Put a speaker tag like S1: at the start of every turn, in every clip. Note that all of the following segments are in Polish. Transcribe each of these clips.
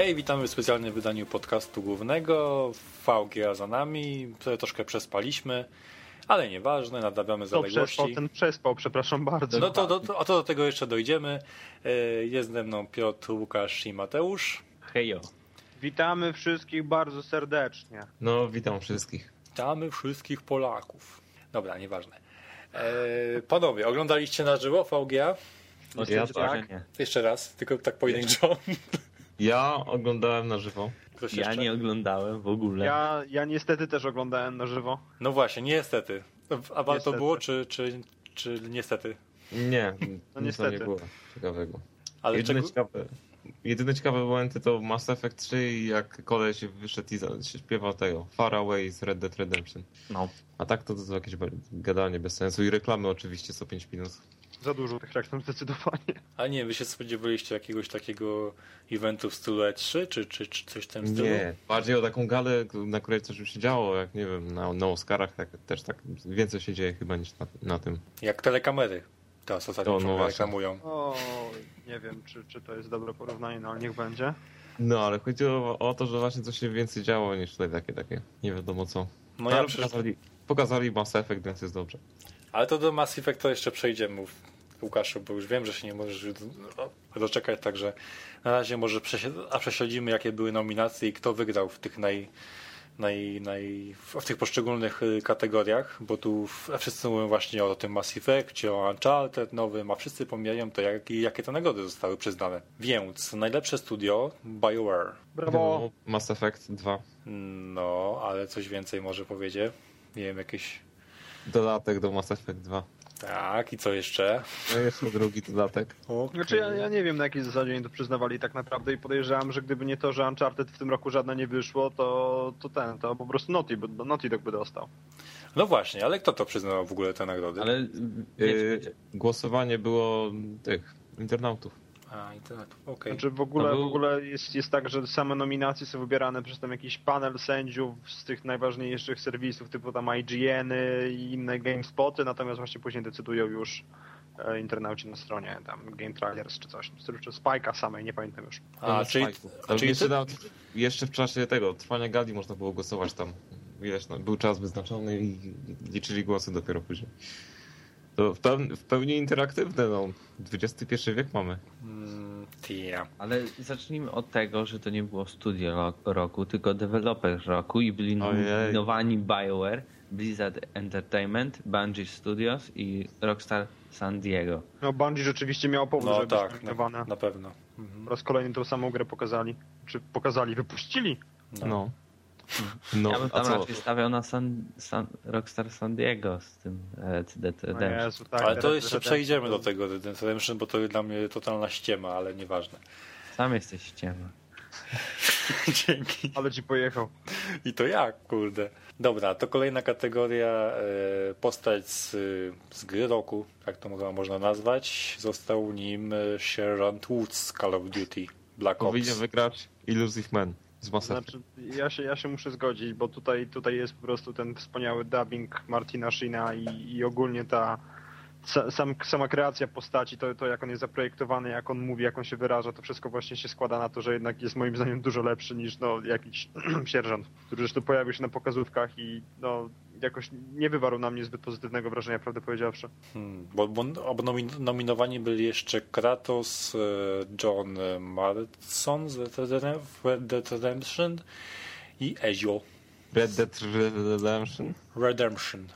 S1: Hej, witamy w specjalnym wydaniu podcastu głównego. VGA za nami, Tutaj troszkę przespaliśmy, ale nieważne, nadawiamy
S2: To przespał,
S1: zaległości.
S2: ten przespał, przepraszam bardzo.
S1: No to, do, a to do tego jeszcze dojdziemy. E, Jest ze mną Piotr, Łukasz i Mateusz.
S3: Hejo.
S2: Witamy wszystkich bardzo serdecznie.
S3: No, witam wszystkich.
S1: Witamy wszystkich Polaków. Dobra, nieważne. E, Panowie, oglądaliście na żywo VGA?
S3: Ja
S2: Niestety tak.
S3: nie.
S1: Jeszcze raz, tylko tak pojedynczo.
S3: Ja oglądałem na żywo.
S1: Ktoś
S4: Ja
S1: jeszcze?
S4: nie oglądałem w ogóle.
S2: Ja, ja niestety też oglądałem na żywo.
S1: No właśnie, niestety. A warto
S2: Niestety.
S1: było, czy, czy, czy niestety?
S3: Nie,
S2: No
S3: nic to
S2: niestety.
S3: nie było ciekawego.
S1: Ale
S3: jedyne,
S1: czego...
S3: ciekawe, jedyne ciekawe momenty to Mass Effect 3 i jak koleś wyszedł i śpiewał tego Far Away z Red Dead Redemption.
S4: No.
S3: A tak to, to jakieś gadanie bez sensu i reklamy oczywiście co 5 minut.
S2: Za dużo tych reklam zdecydowanie.
S1: Ale nie, wy się spodziewaliście jakiegoś takiego eventu w stylu E3, czy, czy, czy coś w tym stylu?
S3: Nie, bardziej o taką galę, na której coś już się działo, jak nie wiem, na, na Oscarach tak, też tak więcej się dzieje chyba niż na, na tym.
S1: Jak telekamery. Teraz ostatnio
S3: To, no
S1: reklamują.
S2: O, nie wiem, czy, czy to jest dobre porównanie, no ale niech będzie.
S3: No, ale chodziło o to, że właśnie coś się więcej działo niż tutaj takie, takie, nie wiadomo co.
S1: No ja
S3: ale
S1: przecież...
S3: pokazali, pokazali Mass Effect, więc jest dobrze.
S1: Ale to do Mass Effect to jeszcze przejdziemy, Łukaszu, bo już wiem, że się nie możesz doczekać, także na razie może a prześledzimy, jakie były nominacje i kto wygrał w tych naj... Naj, naj, w tych poszczególnych y, kategoriach, bo tu wszyscy mówią właśnie o tym Mass Effectie, o Uncharted nowym, a wszyscy pomijają to, jak, jakie te nagrody zostały przyznane. Więc najlepsze studio BioWare.
S2: Brawo.
S3: Mass Effect 2.
S1: No, ale coś więcej może powiedzieć. Nie wiem, jakieś...
S3: Dodatek do Mass Effect 2.
S1: Tak, i co jeszcze?
S3: No jeszcze drugi dodatek.
S1: Okay.
S2: Znaczy ja, ja nie wiem na jakiej zasadzie oni to przyznawali tak naprawdę i podejrzewam, że gdyby nie to, że Uncharted w tym roku żadne nie wyszło, to, to ten, to po prostu Naughty, Naughty Dog by dostał.
S1: No właśnie, ale kto to przyznał w ogóle te nagrody?
S4: Ale wiecie,
S3: Yy, głosowanie było tych internautów.
S1: A, internet, okej.
S2: Znaczy w ogóle, w ogóle jest, jest tak, że same nominacje są wybierane przez tam jakiś panel sędziów z tych najważniejszych serwisów typu tam IGN-y i inne GameSpoty, natomiast właśnie później decydują już e, internauci na stronie tam Game Trailers czy coś, czy Spike'a samej, nie pamiętam już.
S1: A, czyli,
S3: Ale
S1: czyli
S3: jeszcze, jeszcze w czasie tego trwania gali można było głosować tam. Wiesz, no, był czas wyznaczony i liczyli głosy dopiero później. To w, pełni, w pełni interaktywne, no. XXI wiek mamy.
S1: mm, tia.
S4: ale zacznijmy od tego, że to nie było studio ro- roku, tylko deweloper roku i byli nominowani BioWare, Blizzard Entertainment, Bungie Studios i Rockstar San Diego.
S2: No Bungie rzeczywiście miało powód,
S1: No
S2: żeby być
S1: tak, na, na pewno. Mhm.
S2: Po raz kolejny tą samą grę pokazali. Czy pokazali, wypuścili.
S1: No.
S3: No. No,
S4: ja bym tam raczej stawiał na San, San, Rockstar San Diego z tym Red Redemption.
S2: Jezu, tak,
S1: Ale to
S2: Red
S1: jeszcze przejdziemy do tego Red Dead Redemption, bo to dla mnie totalna ściema, ale nieważne.
S4: Sam jesteś ściema.
S1: Dzięki.
S2: Ale ci pojechał.
S1: I to jak, kurde. Dobra, to kolejna kategoria, e, postać z, z gry roku, jak to można- nazwać. Został nim e, Sherrod Woods z Call of Duty Black
S3: Powinien
S1: Ops.
S3: wygrać Illusive Man z Mass.
S2: Znaczy, ja się, ja się muszę zgodzić, bo tutaj, tutaj jest po prostu ten wspaniały dubbing Martina Sheena i, i ogólnie ta sa, sam, sama kreacja postaci, to, to jak on jest zaprojektowany, jak on mówi, jak on się wyraża, to wszystko właśnie się składa na to, że jednak jest moim zdaniem dużo lepszy niż no, jakiś sierżant, który zresztą pojawił się na pokazówkach i no, jakoś nie wywarł na mnie zbyt pozytywnego wrażenia, prawdę powiedziawszy.
S1: Hmm, bo bo nomin- nominowani byli jeszcze Kratos, e, John Marston z Red w Redemption i Ezio
S3: Red Dead Redemption?
S1: Redemption.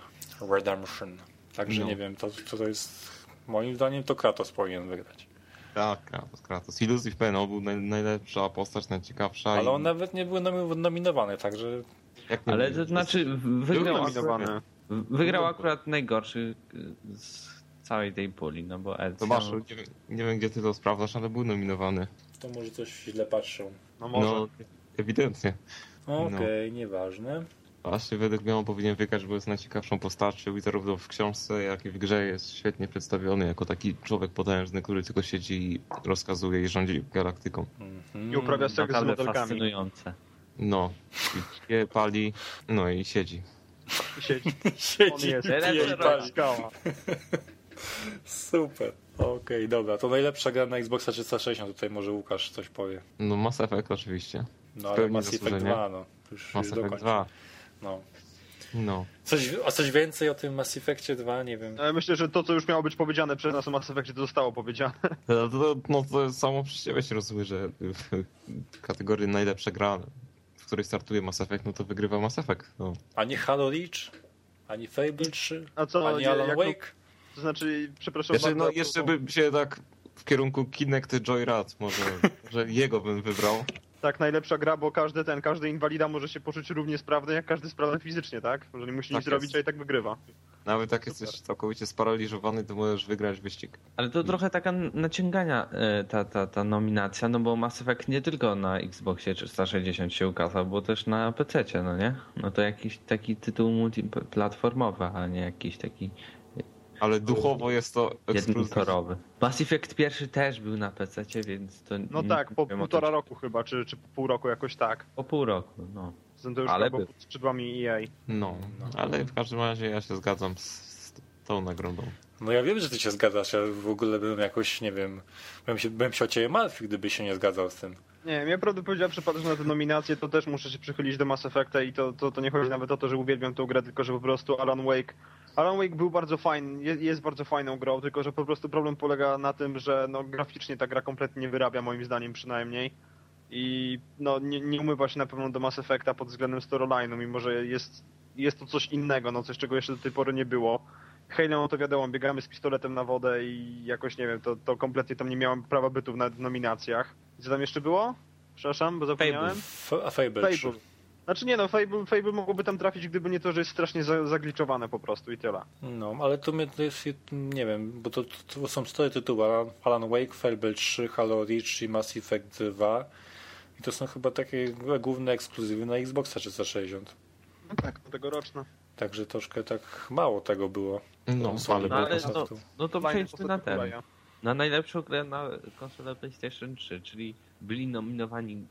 S1: Redemption. Także
S3: No.
S1: nie wiem, to, co to jest. Moim zdaniem to Kratos powinien wygrać.
S3: Tak, Kratos, Kratos. Illusive Man, on był naj, najlepsza postać, najciekawsza.
S1: Ale
S3: i-
S1: on nawet nie był nomi- nominowany, także
S4: Ale to znaczy wygrał,
S2: Nominowane.
S4: wygrał akurat najgorszy y, z całej tej puli, no bo Ezio...
S3: Nie, wiem- nie wiem gdzie ty to sprawdzasz, ale był nominowany.
S1: to może coś źle patrzą.
S2: No może.
S3: No, ewidentnie.
S1: Okej, nieważne.
S3: Właśnie według mnie on powinien wygrać, bo jest najciekawszą postacią i zarówno w książce, jak i w grze jest świetnie przedstawiony jako taki człowiek potężny, który tylko siedzi i rozkazuje i rządzi galaktyką.
S1: Mhm.
S2: I uprawia seks z modelkami.
S4: fascynujące.
S3: No, i je pali, no i siedzi.
S2: I siedzi. On
S1: Siedzi,
S2: jest.
S1: Super. Okej, dobra. To najlepsza gra na Xboxa 360. Tutaj może Łukasz coś powie.
S3: No Mass Effect oczywiście.
S1: No ale Mass Effect
S3: zasłużenie.
S1: 2, no. Już,
S3: Mass
S1: już
S3: Effect
S1: dokończ.
S3: 2.
S1: No.
S3: No.
S1: Coś, a coś więcej o tym Mass Effectie 2? Nie wiem.
S2: E, Myślę, że to, co już miało być powiedziane przez nas o Mass Effectie, to zostało powiedziane.
S3: No to, no to samo przez siebie się rozumie, że w kategorii najlepsza gra, której startuje Mass Effect, no to wygrywa Mass Effect. No.
S1: Ani Halo Reach? Ani Fable 3?
S2: A co,
S1: Ani Alan
S2: jako-
S1: Wake?
S2: To znaczy, przepraszam
S3: Jeszcze,
S2: bardzo,
S3: no, jeszcze
S2: to-
S3: bym się tak w kierunku Kinect Joyride, może, może jego bym wybrał.
S2: Tak, najlepsza gra, bo każdy ten, każdy inwalida może się poczuć równie sprawny, jak każdy sprawny fizycznie, tak? Jeżeli musi
S3: Tak
S2: nic zrobić, to i tak wygrywa.
S3: Nawet jak jesteś całkowicie sparaliżowany, to możesz wygrać wyścig.
S4: Ale to trochę taka naciągania e, ta, ta, ta nominacja, no bo Mass Effect nie tylko na Xboxie 360 się ukazał, bo też na PC, no nie? No to jakiś taki tytuł multiplatformowy, a nie jakiś taki
S3: Ale duchowo jest to
S4: jednotorowy. Mass Effect pierwszy też był na PC, więc to
S2: No
S4: nie
S2: tak, po
S4: wiem
S2: półtora roku chyba, czy, czy po pół roku jakoś tak.
S4: Po pół roku, no.
S2: Zatem to już
S4: Ale
S2: chyba
S4: by-
S2: pod skrzydłami EA.
S3: No, ale w każdym razie ja się zgadzam z, z tą nagrodą.
S1: No ja wiem, że ty się zgadzasz, ja w ogóle bym jakoś, nie wiem, bym się, bym się o ciebie martwił, gdyby się nie zgadzał z tym.
S2: Nie, mnie prawdę powiedziawszy, patrząc na te nominacje, to też muszę się przychylić do Mass Effecta i to, to, to nie chodzi nawet o to, że uwielbiam tę grę, tylko że po prostu Alan Wake Alan Wake był bardzo fajny, je- jest bardzo fajną grą, tylko że po prostu problem polega na tym, że no, graficznie ta gra kompletnie nie wyrabia, moim zdaniem przynajmniej. I no, nie, nie umywa się na pewno do Mass Effecta pod względem storyline'u, mimo że jest, jest to coś innego, no coś czego jeszcze do tej pory nie było. Halo, no to wiadomo, biegamy z pistoletem na wodę i jakoś nie wiem, to, to kompletnie tam nie miałem prawa bytu w nominacjach. Co tam jeszcze było? Przepraszam, bo zapomniałem.
S1: F a Fable 3.
S2: Fable. Znaczy nie no, Fable, Fable mogłoby tam trafić, gdyby nie to, że jest strasznie za, zagliczowane po prostu i tyle.
S1: No, ale to mnie to jest, nie wiem, bo to, to są cztery tytuły. Alan, Alan Wake, Fable 3, Halo Reach i Mass Effect 2. I to są chyba takie główne ekskluzywy na Xboxa 360.
S2: No tak, no tegoroczne.
S1: Także troszkę tak mało tego było.
S3: No, ale
S4: No, ale no, no to przejdźmy na ten. Na najlepszą grę na konsolę PlayStation 3, czyli byli nominowani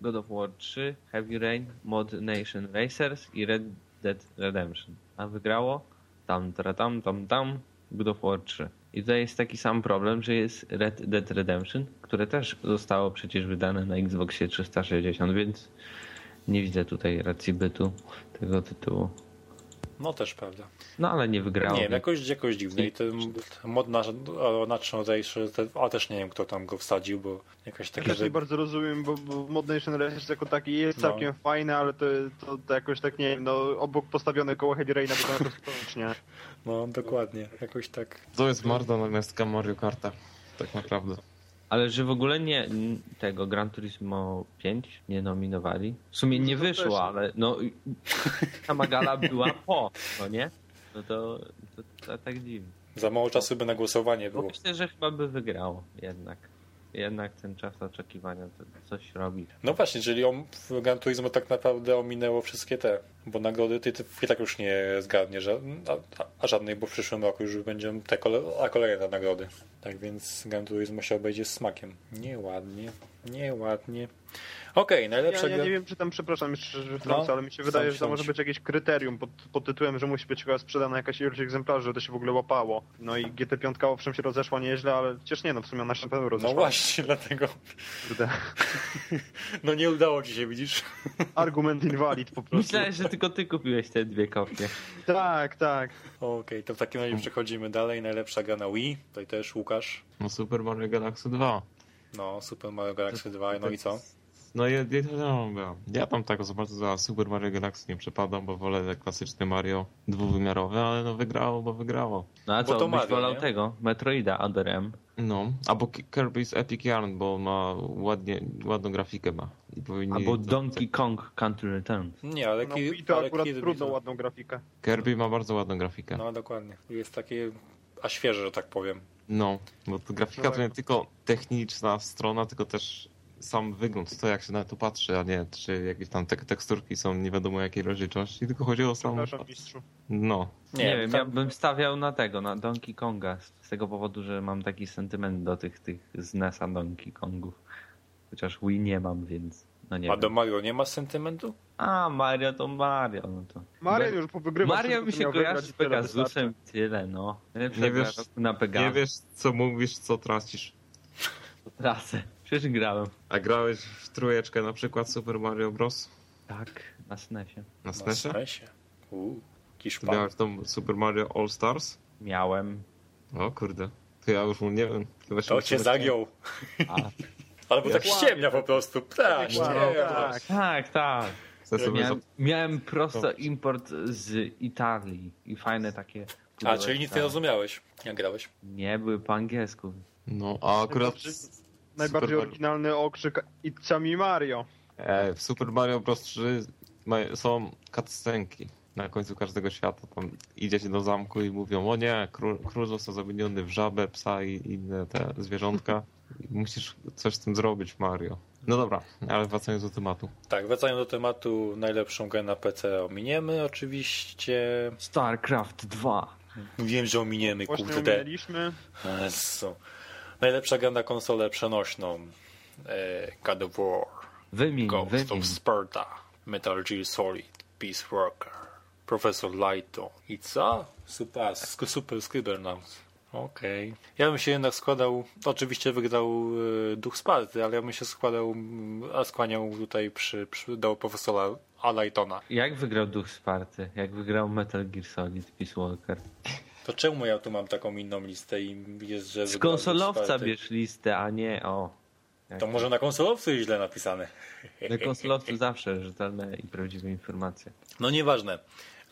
S4: God of War 3, Heavy Rain, Mod Nation Racers i Red Dead Redemption. A wygrało tam, tra, tam, tam, tam God of War 3. I tutaj jest taki sam problem, że jest Red Dead Redemption, które też zostało przecież wydane na Xboxie 360, więc nie widzę tutaj racji bytu tego tytułu.
S1: No też prawda.
S4: No ale nie wygrało.
S1: Nie wiem, jakoś, jakoś dziwne. I ten mod na Nation a też nie wiem kto tam go wsadził, bo jakaś
S2: Ja
S1: takie,
S2: też
S1: że
S2: nie bardzo rozumiem, bo, bo Mod Nation jako taki jest
S1: No.
S2: całkiem fajny, ale to, to, to jakoś tak nie wiem, no obok postawione koło Heavy Raina wygląda to społecznie.
S1: no dokładnie, jakoś tak.
S3: To jest Marda namiast Mario Karta. Tak naprawdę.
S4: Ale że w ogóle nie tego Gran Turismo 5 nie nominowali. W sumie nie
S2: No to
S4: wyszło,
S2: też.
S4: ale no sama gala była po, no nie? No to, to, to tak dziwnie.
S1: Za mało czasu by na głosowanie
S4: Bo
S1: było.
S4: myślę, że chyba by wygrało jednak. Jednak ten czas oczekiwania coś robi.
S1: No właśnie, czyli on w Gran Turismo tak naprawdę ominęło wszystkie te, bo nagrody ty, ty i tak już nie zgadniesz, a, a, żadnej, bo w przyszłym roku już będą te kole, a kolejne nagrody. Tak więc Gran Turismo się obejdzie z smakiem. Nieładnie, nieładnie. Okej,
S2: Ja,
S1: najlepsza
S2: ja
S1: gra...
S2: nie wiem, czy tam, przepraszam, jeszcze że wtrącę,
S1: No,
S2: ale mi się wydaje, że to może być jakieś kryterium pod, pod tytułem, że musi być chyba sprzedana jakaś ilość egzemplarzy, żeby to się w ogóle łapało. No i GT5 owszem się rozeszła nieźle, ale przecież nie, no w sumie ona się na pewno
S1: No
S2: rozeszła.
S1: właśnie, dlatego no nie udało ci się, widzisz?
S2: Argument inwalid po prostu.
S4: Myślałem, że tylko ty kupiłeś te dwie kopie.
S2: Tak, tak.
S1: Okej, to w takim razie przechodzimy dalej. Najlepsza gra na Wii, tutaj też Łukasz.
S3: No Super Mario Galaxy 2.
S1: No, Super Mario Galaxy 2, no i co?
S3: No ja, ja, ja, ja tam tak za bardzo za Super Mario Galaxy nie przepadam, bo wolę te klasyczne Mario dwuwymiarowe, ale no wygrało, bo wygrało.
S4: No a
S1: Bo
S4: co,
S1: to
S4: byś
S1: Mario,
S4: wolał
S1: nie?
S4: tego? Metroida Other M.
S3: No, albo Ki- Kirby's Epic Yarn, bo ma ładnie, ładną grafikę ma. I powinni...
S4: Albo Donkey Kong Country Returns.
S1: Nie, ale,
S2: No i to
S1: ale
S2: akurat
S1: Kirby
S2: trudno ładną grafikę.
S3: Kirby ma bardzo ładną grafikę.
S1: No dokładnie. Jest takie, a świeże, że tak powiem.
S3: No, bo to grafika to nie tylko techniczna strona, tylko też sam wygląd, to jak się na to patrzy, a nie czy jakieś tam tek teksturki są nie wiadomo jakiej rozdzielczości, tylko chodzi o sam... No,
S4: Nie, wiem,
S1: tam-
S4: ja bym stawiał na tego, na Donkey Konga. Z tego powodu, że mam taki sentyment do tych, tych z NES-a Donkey Kongów. Chociaż Wii nie mam, więc No nie
S1: A do
S4: wiem.
S1: Mario nie ma sentymentu?
S4: A, Mario to Mario. No to...
S2: Mario już powygrywał.
S4: Mario mi się kojarzy z
S2: i tyle
S4: Pegasusem tyle, no.
S3: Nie
S4: gra
S3: wiesz-
S4: na
S3: Nie wiesz, co mówisz, co tracisz.
S4: Trasę. Przecież grałem.
S3: A grałeś w trójeczkę na przykład Super Mario Bros.
S4: Tak, na SNESie.
S3: Na
S1: Na
S3: SNESie?
S1: Uuu.
S3: Miałeś tą Super Mario All Stars?
S4: Miałem.
S3: O kurde. To ja już mu nie wiem.
S1: To cię zagiął.
S4: A,
S1: Albo tak ściemnia po prostu. Tak,
S2: tak.
S4: tak, tak. Miałem, miałem prosto import z Italii i fajne takie.
S1: A, czyli nic nie rozumiałeś, jak grałeś.
S4: Nie, były po angielsku.
S3: No, a akurat...
S2: Najbardziej-
S3: Super Mario-
S2: oryginalny okrzyk It's mi Mario.
S3: E, w Super Mario Bros. 3 ma- są cutscenki na końcu każdego świata. Tam idziecie do zamku i mówią, o nie, król, król został zamieniony w żabę, psa i inne te zwierzątka. Musisz coś z tym zrobić, Mario. No dobra, ale wracając do tematu.
S1: Tak, wracając do tematu, najlepszą grę na PC ominiemy oczywiście.
S4: StarCraft 2.
S1: Wiem, że ominiemy,
S2: Właśnie
S1: kurde.
S2: ominęliśmy.
S1: Jezu. Najlepsza gra na konsolę przenośną. E, God of War,
S4: Wymień,
S1: Ghost
S4: wymień.
S1: of Sparta, Metal Gear Solid, Peace Walker, Professor Lighton i co? Super, super Scribblenauts. Okej. Ja bym się jednak składał, oczywiście wygrał e, Duch Sparty, ale ja bym się składał, a skłaniał tutaj przy, przy, do profesora Alightona.
S4: Jak wygrał Duch Sparty? Jak wygrał Metal Gear Solid Peace Walker?
S1: To czemu ja tu mam taką inną listę i jest, że
S4: Z konsolowca bierz listę, a nie o.
S1: To może na konsolowcu jest źle napisane.
S4: Na konsolowcu zawsze rzetelne i prawdziwe informacje.
S1: No nieważne.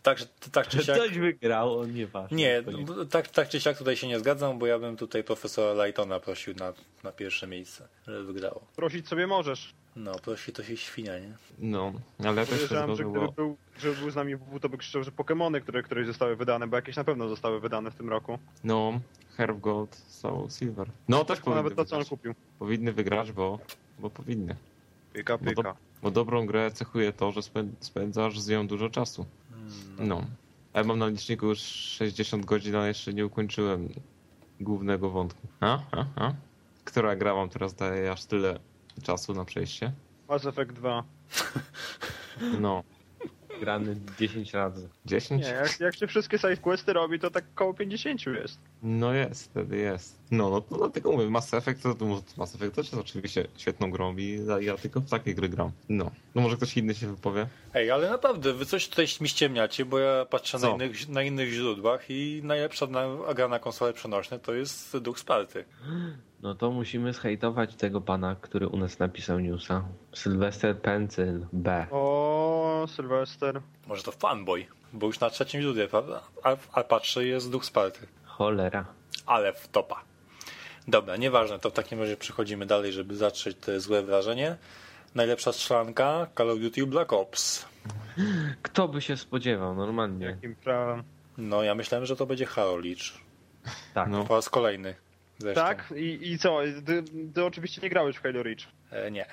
S1: Tak, tak czy siak.
S4: Ktoś wygrał, on nieważne.
S1: Nie,
S4: To
S1: b- tak, tak czy siak tutaj się nie zgadzam, bo ja bym tutaj profesora Lightona prosił na, na pierwsze miejsce, żeby wygrało.
S2: Prosić sobie możesz.
S1: No, prosi to się świnia, nie?
S3: No, ale ja też się
S2: że
S3: zgodzę,
S2: gdyby
S3: bo...
S2: był, żeby był z nami WW, to by krzyczał, że Pokemony, które któreś zostały wydane, bo jakieś na pewno zostały wydane w tym roku.
S3: No, Herb Gold, Soul Silver. No, też
S2: To
S3: powinny
S2: nawet to, co on kupił.
S3: Powinny wygrać, bo, bo powinny.
S2: Pyka,
S3: No to-
S2: pyka.
S3: Bo dobrą grę cechuje to, że spę- spędzasz z nią dużo czasu. No. A ja mam na liczniku już 60 godzin, a jeszcze nie ukończyłem głównego wątku. A? A? A? Która gra wam teraz daje aż tyle czasu na przejście?
S2: Mass Effect 2.
S3: No.
S4: Grany 10 razy.
S3: 10?
S2: Nie, jak, jak się wszystkie sidequesty robi, to tak koło 50 jest.
S3: No jest, wtedy jest. No, no to dlatego mówię, Mass Effect to, Mass Effect też jest oczywiście świetną grą i ja- ja tylko w takie gry gram. No. No może ktoś inny się wypowie?
S1: Ej, ale naprawdę, wy coś tutaj mi ściemniacie, bo ja patrzę na innych, na innych źródłach i najlepsza na, gra na konsole przenośne to jest Duch Sparty.
S4: No to musimy zhejtować tego pana, który u nas napisał newsa. Sylwester Pencil B.
S2: O, Sylwester.
S1: Może to fanboy, bo już na trzecim źródle, prawda? A, a patrzę, jest Duch Sparty.
S4: Cholera.
S1: ale w topa. Dobra, nieważne, to w takim razie przechodzimy dalej, żeby zatrzeć te złe wrażenie. Najlepsza strzelanka Call of Duty Black Ops.
S4: Kto by się spodziewał, normalnie.
S2: Jakim prawem.
S1: No, ja myślałem, że to będzie Halo Leach.
S4: Tak.
S3: No.
S1: Po raz kolejny. Zresztą.
S2: Tak? I, I co? Ty, ty oczywiście nie grałeś w Halo Reach.
S1: E, nie.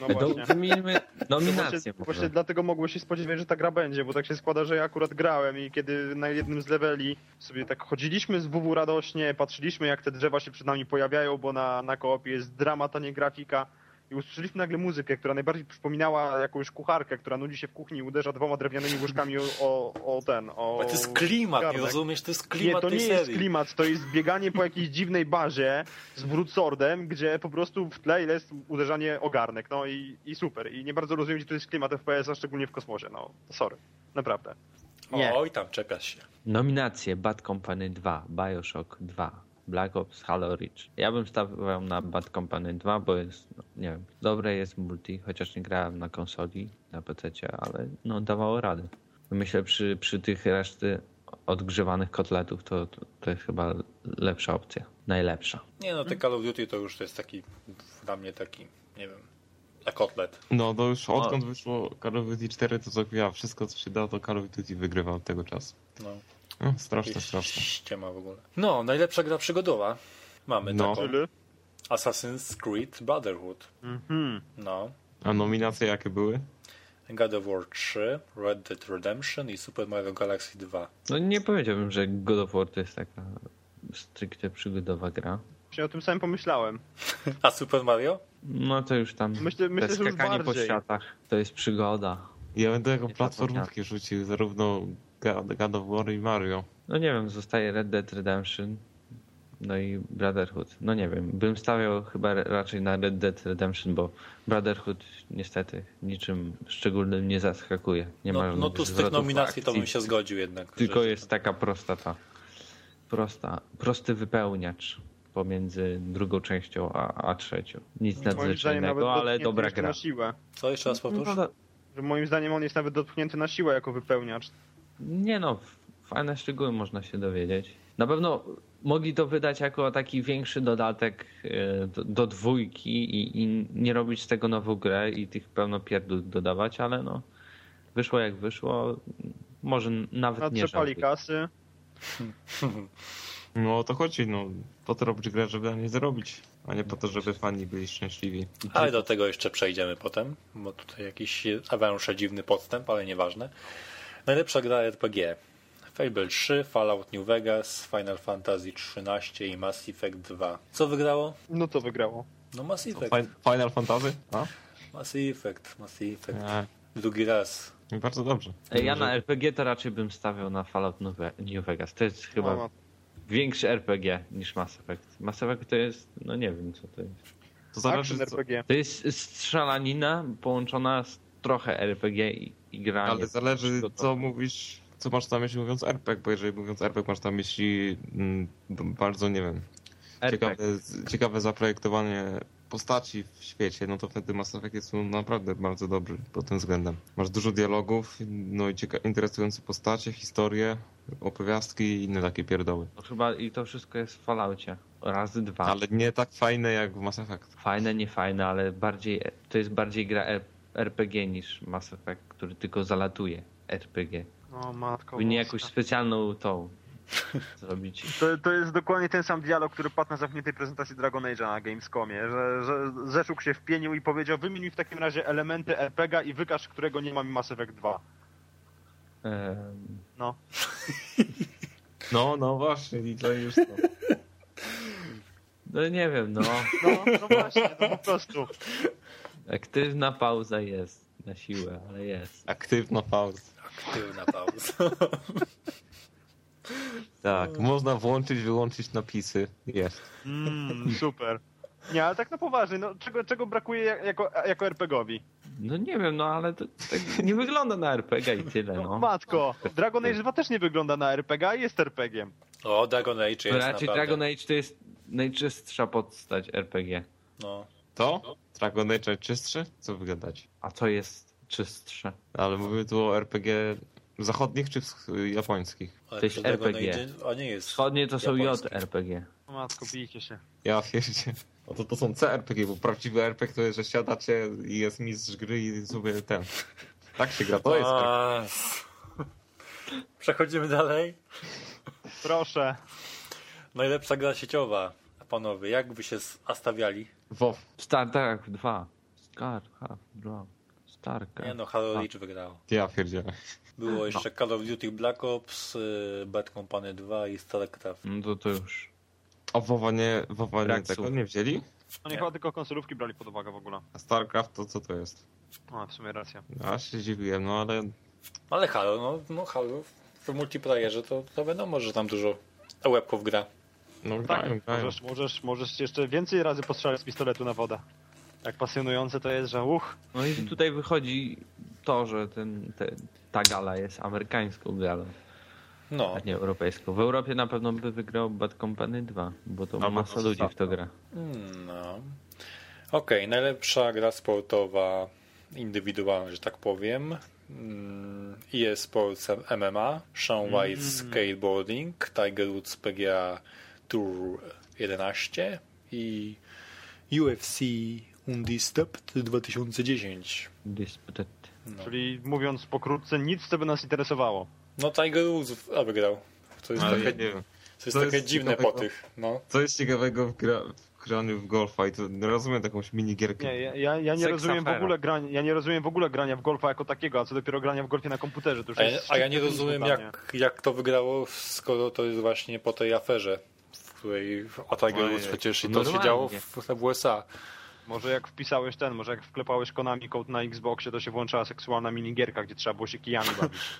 S2: No
S4: To
S2: właśnie.
S4: wymieńmy
S2: No
S4: nominację
S2: właśnie, właśnie dlatego mogłeś się spodziewać, że ta gra będzie, bo tak się składa, że ja akurat grałem i kiedy na jednym z leveli sobie tak chodziliśmy z WW radośnie, patrzyliśmy jak te drzewa się przed nami pojawiają, bo na, na koopie jest dramat, a nie grafika i usłyszeliśmy nagle muzykę, która najbardziej przypominała jakąś kucharkę, która nudzi się w kuchni i uderza dwoma drewnianymi łyżkami o, o, o ten, o...
S1: Ale to jest klimat, nie rozumiesz? To jest
S2: Nie,
S1: klimat
S2: to
S1: tej
S2: nie
S1: serii.
S2: jest klimat, to jest bieganie po jakiejś dziwnej bazie z broadswordem, gdzie po prostu w tle jest uderzanie o garnek, no i, i super. I nie bardzo rozumiem, gdzie to jest klimat FPS-a, szczególnie w kosmosie, no sorry, naprawdę. Nie.
S1: Oj, tam czepiasz się.
S4: Nominacje Bad Company 2, Bioshock 2, Black Ops, Halo Reach. Ja bym stawiał na Bad Company 2, bo jest, no, nie wiem, dobre jest multi, chociaż nie grałem na konsoli, na PC, ale no dawało radę. Myślę przy, przy tych reszty odgrzewanych kotletów to, to, to jest chyba lepsza opcja. Najlepsza.
S1: Nie no, te Call of Duty to już jest taki, dla mnie taki, nie wiem, a kotlet.
S3: No to już odkąd wyszło Call of Duty 4, to co ja wszystko co się da, to Call of Duty wygrywa od tego czasu.
S1: No,
S3: No, straszne, straszne.
S1: ściema w ogóle. No, najlepsza gra przygodowa. Mamy
S3: No.
S1: taką. Assassin's Creed Brotherhood.
S2: Mhm.
S1: No.
S3: A nominacje jakie były?
S1: God of War 3, Red Dead Redemption i Super Mario Galaxy 2.
S4: No nie powiedziałbym, że God of War to jest taka stricte przygodowa gra.
S2: Właśnie o tym samym pomyślałem.
S1: A Super Mario?
S4: No to już tam.
S2: Myślę, myślę że już
S4: skakanie po
S2: bardziej.
S4: światach to jest przygoda.
S3: Ja będę jako platformówki rzucił zarówno God of War i Mario.
S4: No nie wiem, zostaje Red Dead Redemption. No i Brotherhood. No nie wiem, bym stawiał chyba raczej na Red Dead Redemption, bo Brotherhood niestety niczym szczególnym nie zaskakuje. Nie ma
S1: No, no
S4: żadnych
S1: tu z tych nominacji to
S4: akcji.
S1: bym się zgodził jednak.
S4: Tylko
S1: że-
S4: jest taka prosta ta. Prosta, prosty wypełniacz pomiędzy drugą częścią a, a trzecią. Nic
S2: nawet
S4: nadzwyczajnego, ale dobra gra.
S2: na siłę.
S1: Co, jeszcze raz powtórz?
S4: No,
S2: Że moim zdaniem on jest nawet dotknięty na siłę jako wypełniacz.
S4: Nie no, fajne szczegóły można się dowiedzieć. Na pewno mogli to wydać jako taki większy dodatek e, do, do dwójki i, i nie robić z tego nową grę i tych pełno pierdół dodawać, ale no wyszło jak wyszło. Może nawet nie
S2: Natrzepali
S4: żałuję.
S2: kasy.
S3: No o to chodzi, no. Po to robić grę, żeby na niej zarobić, a nie po to, żeby fani byli szczęśliwi.
S1: Ale do tego jeszcze przejdziemy potem, bo tutaj jakiś awansze dziwny podstęp, ale nieważne. Najlepsza gra RPG. Fable 3, Fallout New Vegas, Final Fantasy 13 i Mass Effect 2. Co wygrało?
S2: No to wygrało.
S1: No Mass Effect.
S3: Fin- Final Fantasy? A?
S1: Mass Effect, Mass Effect.
S3: Nie,
S1: Drugi raz.
S3: bardzo dobrze.
S4: Ja na RPG to raczej bym stawiał na Fallout New Ve- New Vegas. To jest chyba
S2: No,
S4: większy RPG niż Mass Effect. Mass Effect to jest, no nie wiem co to jest.
S3: To zależy, co,
S2: RPG.
S4: To jest strzelanina połączona z trochę RPG i, i granie.
S3: ale zależy, co mówisz, co masz na myśli mówiąc RPG, bo jeżeli mówiąc RPG masz na myśli mm, bardzo, nie wiem, ciekawe, ciekawe zaprojektowanie postaci w świecie, no to wtedy Mass Effect jest naprawdę bardzo dobry pod tym względem. Masz dużo dialogów, no i cieka- interesujące postacie, historie, opowiastki i inne takie pierdoły.
S4: No chyba i to wszystko jest w Falloutie. Razy dwa.
S3: Ale nie tak fajne jak w Mass Effect.
S4: Fajne, nie fajne, ale bardziej, to jest bardziej gra RPG niż Mass Effect, który tylko zalatuje RPG.
S2: No matko.
S4: Powinni jakąś specjalną tą zrobić.
S2: To, to jest dokładnie ten sam dialog, który padł na zamkniętej prezentacji Dragon Age'a na Gamescomie, że, że Zeszuk się wpienił i powiedział wymień mi w takim razie elementy RPG i wykaż, którego nie ma mi Mass Effect 2.
S4: Em,
S2: No.
S3: No, no właśnie, i to już to.
S4: No nie wiem, no.
S2: No, no właśnie, to po prostu.
S4: Aktywna pauza jest na siłę, ale jest.
S3: Aktywna pauza.
S1: Aktywna pauza.
S3: Tak, można włączyć, wyłączyć napisy. Jest.
S2: Mm, super. Nie, ale tak na poważnie, no czego, czego brakuje jak- jako, jako RPGowi?
S4: No nie wiem, no ale to tak nie wygląda na RPG i tyle,
S2: No,
S4: no.
S2: matko, Dragon Age 2 też nie wygląda na RPG, a jest RPG-iem.
S1: O, Dragon Age jest
S4: raczej
S1: naprawdę.
S4: Dragon Age to jest najczystsza postać RPG.
S1: No.
S3: To? Dragon Age czystszy? Co wygadać?
S4: A co jest czystsze?
S3: Ale mówimy tu o RPG zachodnich czy japońskich?
S4: To jest RPG.
S1: Age- A nie jest.
S4: Wschodnie to są. JRPG.
S2: O matko, bijcie się.
S3: Ja wiecie. No to to są CRPG, bo prawdziwy RPG to jest, że siadacie i jest mistrz gry i sobie ten. Tak się gra, to jest.
S1: A, Przechodzimy dalej.
S2: Proszę.
S1: Najlepsza gra sieciowa. Panowie, jak wy się stawiali?
S3: WoW.
S4: StarCraft 2. StarCraft 2. StarCraft.
S1: Nie no, Halo Reach wygrał.
S3: Ja pierdzielę.
S1: Było jeszcze Call of Duty Black Ops, y, Bad Company 2 i StarCraft.
S4: No to, to już.
S3: A WoWa nie, WoWa nie tego nie wzięli?
S2: Oni
S1: Nie.
S2: chyba tylko konsolówki brali pod uwagę w ogóle.
S3: A StarCraft to co to jest?
S2: No, w sumie racja.
S3: Ja się dziwiłem, no ale
S1: Ale Halo, no, no Halo w multiplayerze to, to wiadomo, że tam dużo łebków gra.
S3: No
S2: Tak,
S3: grają, grają.
S2: możesz, możesz, możesz jeszcze więcej razy postrzelać z pistoletu na wodę. Jak pasjonujące to jest, że uch,
S4: No i tutaj wychodzi to, że ten, te, ta gala jest amerykańską galą,
S1: No,
S4: a nie europejską. W Europie na pewno by wygrał Bad Company 2, bo to
S3: Albo
S4: masa
S3: to
S4: ludzi w to gra.
S1: Mm, no. Okej, najlepsza gra sportowa indywidualna, że tak powiem. Mm, EA Sports MMA, Sean White Skateboarding, Tiger Woods PGA Tour 11 i UFC Undisputed 2010.
S4: Disputed.
S1: No,
S2: czyli mówiąc pokrótce, nic co by nas interesowało.
S1: no Tiger Woods a wygrał. To jest
S3: Ale
S1: takie,
S3: nie wiem.
S1: jest
S3: to
S1: takie
S3: jest
S1: dziwne po tych. No.
S3: Co jest ciekawego w, gra, w graniu w golfa i to nie rozumiem jakąś minigierkę.
S2: Nie, ja, ja, ja nie rozumiem w ogóle grania, ja nie rozumiem w ogóle grania w golfa jako takiego, a co dopiero grania w golfie na komputerze. To już
S1: A ja,
S2: jest
S1: a ja nie rozumiem, jak, jak to wygrało, skoro to jest właśnie po tej aferze, której a Tiger Woods przecież i
S4: to
S1: się działo w, w USA.
S2: Może jak wpisałeś ten, może jak wklepałeś Konami Code na Xboxie, to się włączała seksualna minigierka, gdzie trzeba było się kijami bawić.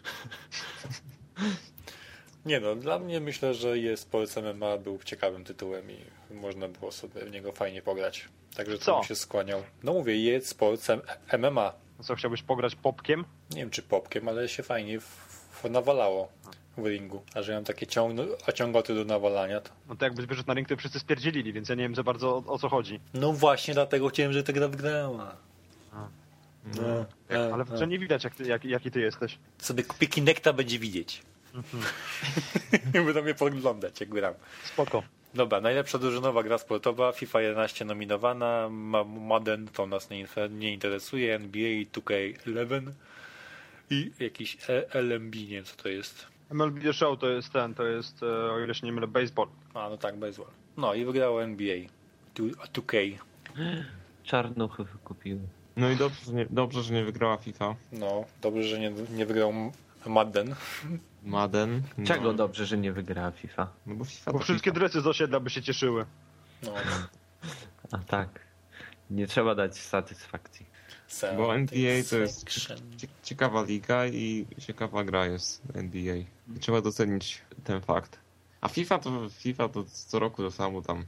S1: Nie no, dla mnie myślę, że jest Sports MMA był ciekawym tytułem i można było sobie w niego fajnie pograć. Także
S2: Co?
S1: bym się skłaniał. No mówię, jest Sports MMA.
S2: Co, chciałbyś pograć popkiem?
S1: Nie wiem czy popkiem, ale się fajnie nawalało w ringu. A że ja mam takie ciągno, a ciągoty do nawalania, to...
S2: No to jakby wyszedł na ring, to wszyscy stwierdzili, więc ja nie wiem za bardzo o, o co chodzi.
S1: No właśnie dlatego chciałem, że ta gra wygrała.
S2: A.
S1: No, no,
S2: Ale w
S1: no.
S2: nie widać, jak ty, jak, jaki ty jesteś.
S1: Sobie kupię Kinecta, będzie widzieć. Będą mnie podglądać, jak gram.
S2: Spoko.
S1: Dobra, najlepsza drużynowa gra sportowa, FIFA 11 nominowana, Ma- Madden to nas nie, nie interesuje, NBA 2K11 i jakiś E- LMB, nie wiem co to jest.
S2: MLB The Show to jest ten, to jest, e, o ile się nie mylę, baseball.
S1: A, no tak, baseball. No i wygrało NBA 2- 2K.
S4: Czarnuchy wykupiły.
S3: No i dobrze, że nie, dobrze, że nie wygrała FIFA.
S1: No, dobrze, że nie, nie wygrał Madden.
S3: Madden. No,
S4: Czego dobrze, że nie wygrała FIFA?
S3: No bo FIFA
S2: Bo wszystkie
S3: FIFA.
S2: dresy z osiedla by się cieszyły.
S1: No,
S4: A tak. Nie trzeba dać satysfakcji.
S3: Bo NBA to jest ciekawa liga i ciekawa gra jest NBA. I trzeba docenić ten fakt. A FIFA to FIFA to co roku to samo tam.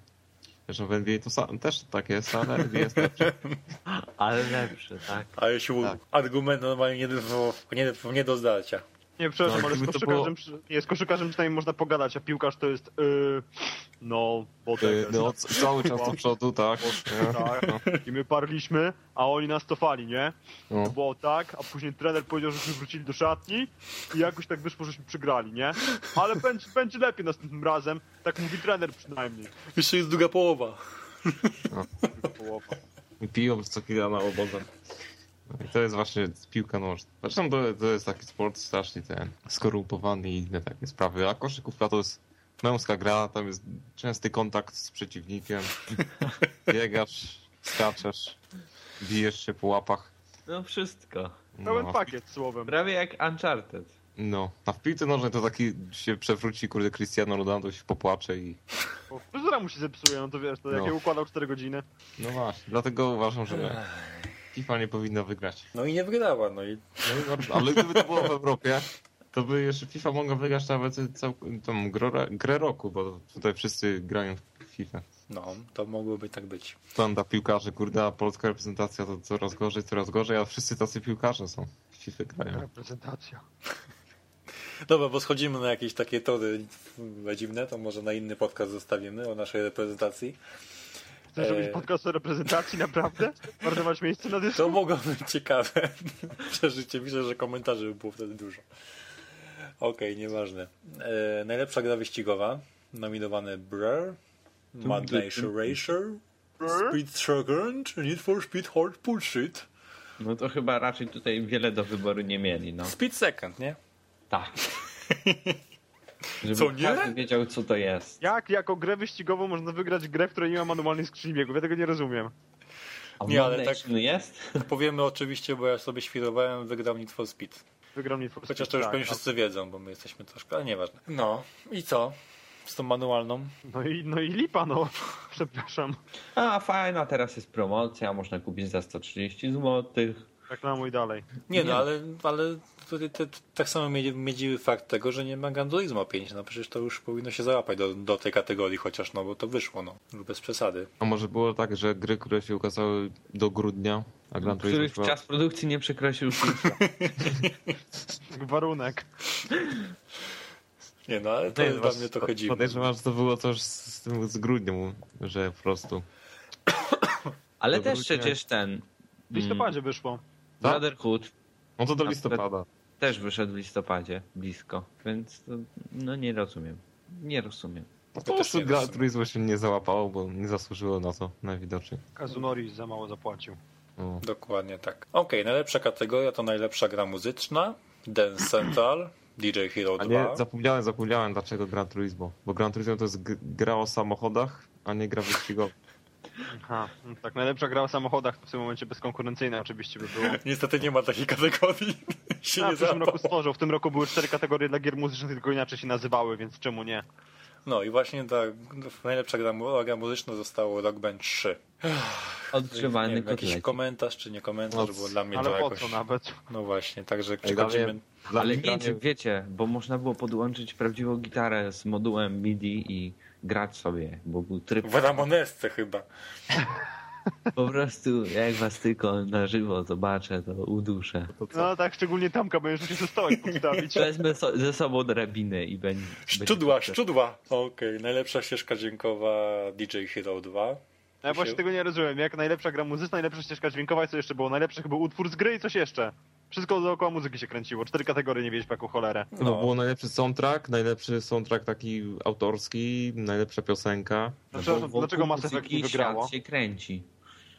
S3: Zresztą w NBA to sa- też tak jest, ale NBA jest lepszy.
S4: Ale lepsze, tak.
S1: Ale się
S3: Tak.
S1: argument normalnie nie do, nie, nie do zdarcia.
S2: Nie, przepraszam,
S3: No,
S2: ale z koszykarzem, przy- nie, z koszykarzem przynajmniej można pogadać, a piłkarz to jest, yy, no, bo tak
S3: Y,
S2: jest.
S3: No, cały czas do przodu, tak.
S2: Tak. I my parliśmy, a oni nas cofali, nie?
S3: No.
S2: To było tak, a później trener powiedział, żeśmy wrócili do szatni i jakoś tak wyszło, żeśmy przegrali, nie? Ale będzie, będzie lepiej następnym razem, tak mówi trener przynajmniej.
S1: Jeszcze jest druga połowa.
S2: Połowa.
S3: I piją co chwila na obozach. No I to jest właśnie piłka nożna. Zresztą to, to jest taki sport strasznie ten skorumpowany i inne takie sprawy. A koszykówka to jest męska gra, tam jest częsty kontakt z przeciwnikiem. Biegasz, skaczesz, bijesz się po łapach.
S4: No wszystko.
S2: Pełen
S3: No,
S2: pakiet słowem.
S4: Prawie jak Uncharted.
S3: no. A w piłce nożnej to taki się przewróci, kurde, Cristiano Ronaldo się popłacze i...
S2: Bo fryzura mu się zepsuje, no to wiesz, to
S3: No.
S2: jak je układał 4 godziny.
S3: No właśnie, dlatego uważam, że FIFA nie powinna wygrać.
S1: No i nie wygrała, no i
S3: No i dobrze, ale gdyby to było w Europie, to by jeszcze FIFA mogła wygrać nawet cał, tą grę, grę roku, bo tutaj wszyscy grają w FIFA.
S1: no, to mogłoby tak być.
S3: Banda piłkarzy, kurde, a polska reprezentacja to coraz gorzej, coraz gorzej, a wszyscy tacy piłkarze są. W FIFA grają.
S2: Reprezentacja.
S1: Dobra, bo schodzimy na jakieś takie tory dziwne, to może na inny podcast zostawimy o naszej reprezentacji.
S2: Chcesz robić podcast o reprezentacji, naprawdę? Marnować miejsce na dysku?
S1: To mogło być ciekawe przeżycie. Myślę, że komentarzy by było wtedy dużo. Okej, nieważne. E, najlepsza gra wyścigowa. Nominowane Brr, Mad Nation Racer, Speed Second, Need for Speed Hard Bullshit.
S4: No to chyba raczej tutaj wiele do wyboru nie mieli, no.
S1: Speed Second, nie?
S4: Tak. Żeby
S1: Co, nie?
S4: każdy wiedział, co to jest.
S2: Jak jako grę wyścigową można wygrać grę, w której nie ma manualnej skrzyni biegów? Ja tego nie rozumiem.
S4: A
S1: Nie, ale tak-
S4: jest?
S1: Powiemy oczywiście, bo ja sobie świrowałem, wygrał Need for Speed.
S2: Wygrał Need for
S1: Chociaż
S2: Speed,
S1: to już
S2: tak,
S1: pewnie wszyscy wiedzą, bo my jesteśmy troszkę, ale nieważne. No, i co? Z tą manualną?
S2: No i, no i lipa, no. Przepraszam.
S4: A, fajna, teraz jest promocja, można kupić za 130 zł.
S2: Reklamuj dalej.
S1: Nie,
S4: Nie.
S1: no, ale, ale tutaj te, te, tak samo miedzi- miedziwy fakt tego, że nie ma Gran Turismo 5. No przecież to już powinno się załapać do, do tej kategorii chociaż, no bo to wyszło, no. Już bez przesady.
S3: A może było tak, że gry, które się ukazały do grudnia, a Gran Turismo
S4: których
S3: chyba-
S4: czas produkcji nie przekroczył FIFA.
S2: Warunek.
S1: Nie no, ale to jest dla mnie trochę dziwne.
S3: Podejrzewam, że to było coś z, z tym z grudniem, że po prostu.
S4: Ale też przecież ten
S2: W listopadzie wyszło.
S3: Tak?
S4: Brotherhood
S3: No to do listopada.
S4: też wyszedł w listopadzie, blisko. Więc to, no nie rozumiem. Nie rozumiem.
S3: No po
S1: też
S3: prostu
S1: nie
S3: Gran
S1: rozumiem.
S3: Turismo się nie załapało, bo nie zasłużyło na to najwidoczniej.
S2: Kazunori za mało zapłacił.
S3: No.
S1: Dokładnie tak. Okej, najlepsza kategoria to najlepsza gra muzyczna, Dance Central, DJ Hero
S3: A
S1: 2.
S3: nie, zapomniałem, zapomniałem dlaczego Gran Turismo. Bo Gran Turismo to jest gra o samochodach, a nie gra wyścigowa.
S2: Aha, no tak, najlepsza gra o samochodach to w tym momencie bezkonkurencyjna oczywiście by było.
S1: Niestety nie ma takiej kategorii. się
S2: A
S1: nie
S2: w przyszłym roku stworzył. W tym roku były cztery kategorie dla gier muzycznych, tylko inaczej się nazywały, więc czemu nie?
S1: No i właśnie ta najlepsza gra, gra muzyczna zostało Rock Band 3. Nie
S4: Odgrzewany
S1: wiem, jakiś komentarz czy nie komentarz, bo dla mnie
S2: Ale
S1: to
S2: po
S1: jakoś...
S2: co nawet?
S1: No właśnie, także przechodzimy...
S4: Ale
S3: granie-
S4: wiecie, wiecie, bo można było podłączyć prawdziwą gitarę z modułem MIDI i grać sobie, bo był tryb
S1: W Ramonesce chyba.
S4: po prostu jak was tylko na żywo zobaczę, to uduszę.
S2: No tak, szczególnie Tamka, będziesz musiał się stołek podstawić.
S4: Wezmę so, ze sobą drabinę i będzie...
S1: Szczudła,
S4: będzie-
S1: szczudła! Okej, najlepsza ścieżka dźwiękowa DJ Hero 2.
S2: Ja właśnie tego nie rozumiem. Jak najlepsza gra muzyczna, najlepsza ścieżka dźwiękowa i co jeszcze było? Najlepszy chyba utwór z gry i coś jeszcze. Wszystko dookoła muzyki się kręciło. Cztery kategorie nie wiedzieć jaką cholerę.
S3: No,
S1: No.
S3: było najlepszy soundtrack, najlepszy soundtrack taki autorski, najlepsza piosenka,
S2: No, przepraszam, dlaczego Mass Effect nie wygrało?
S4: świat się kręci.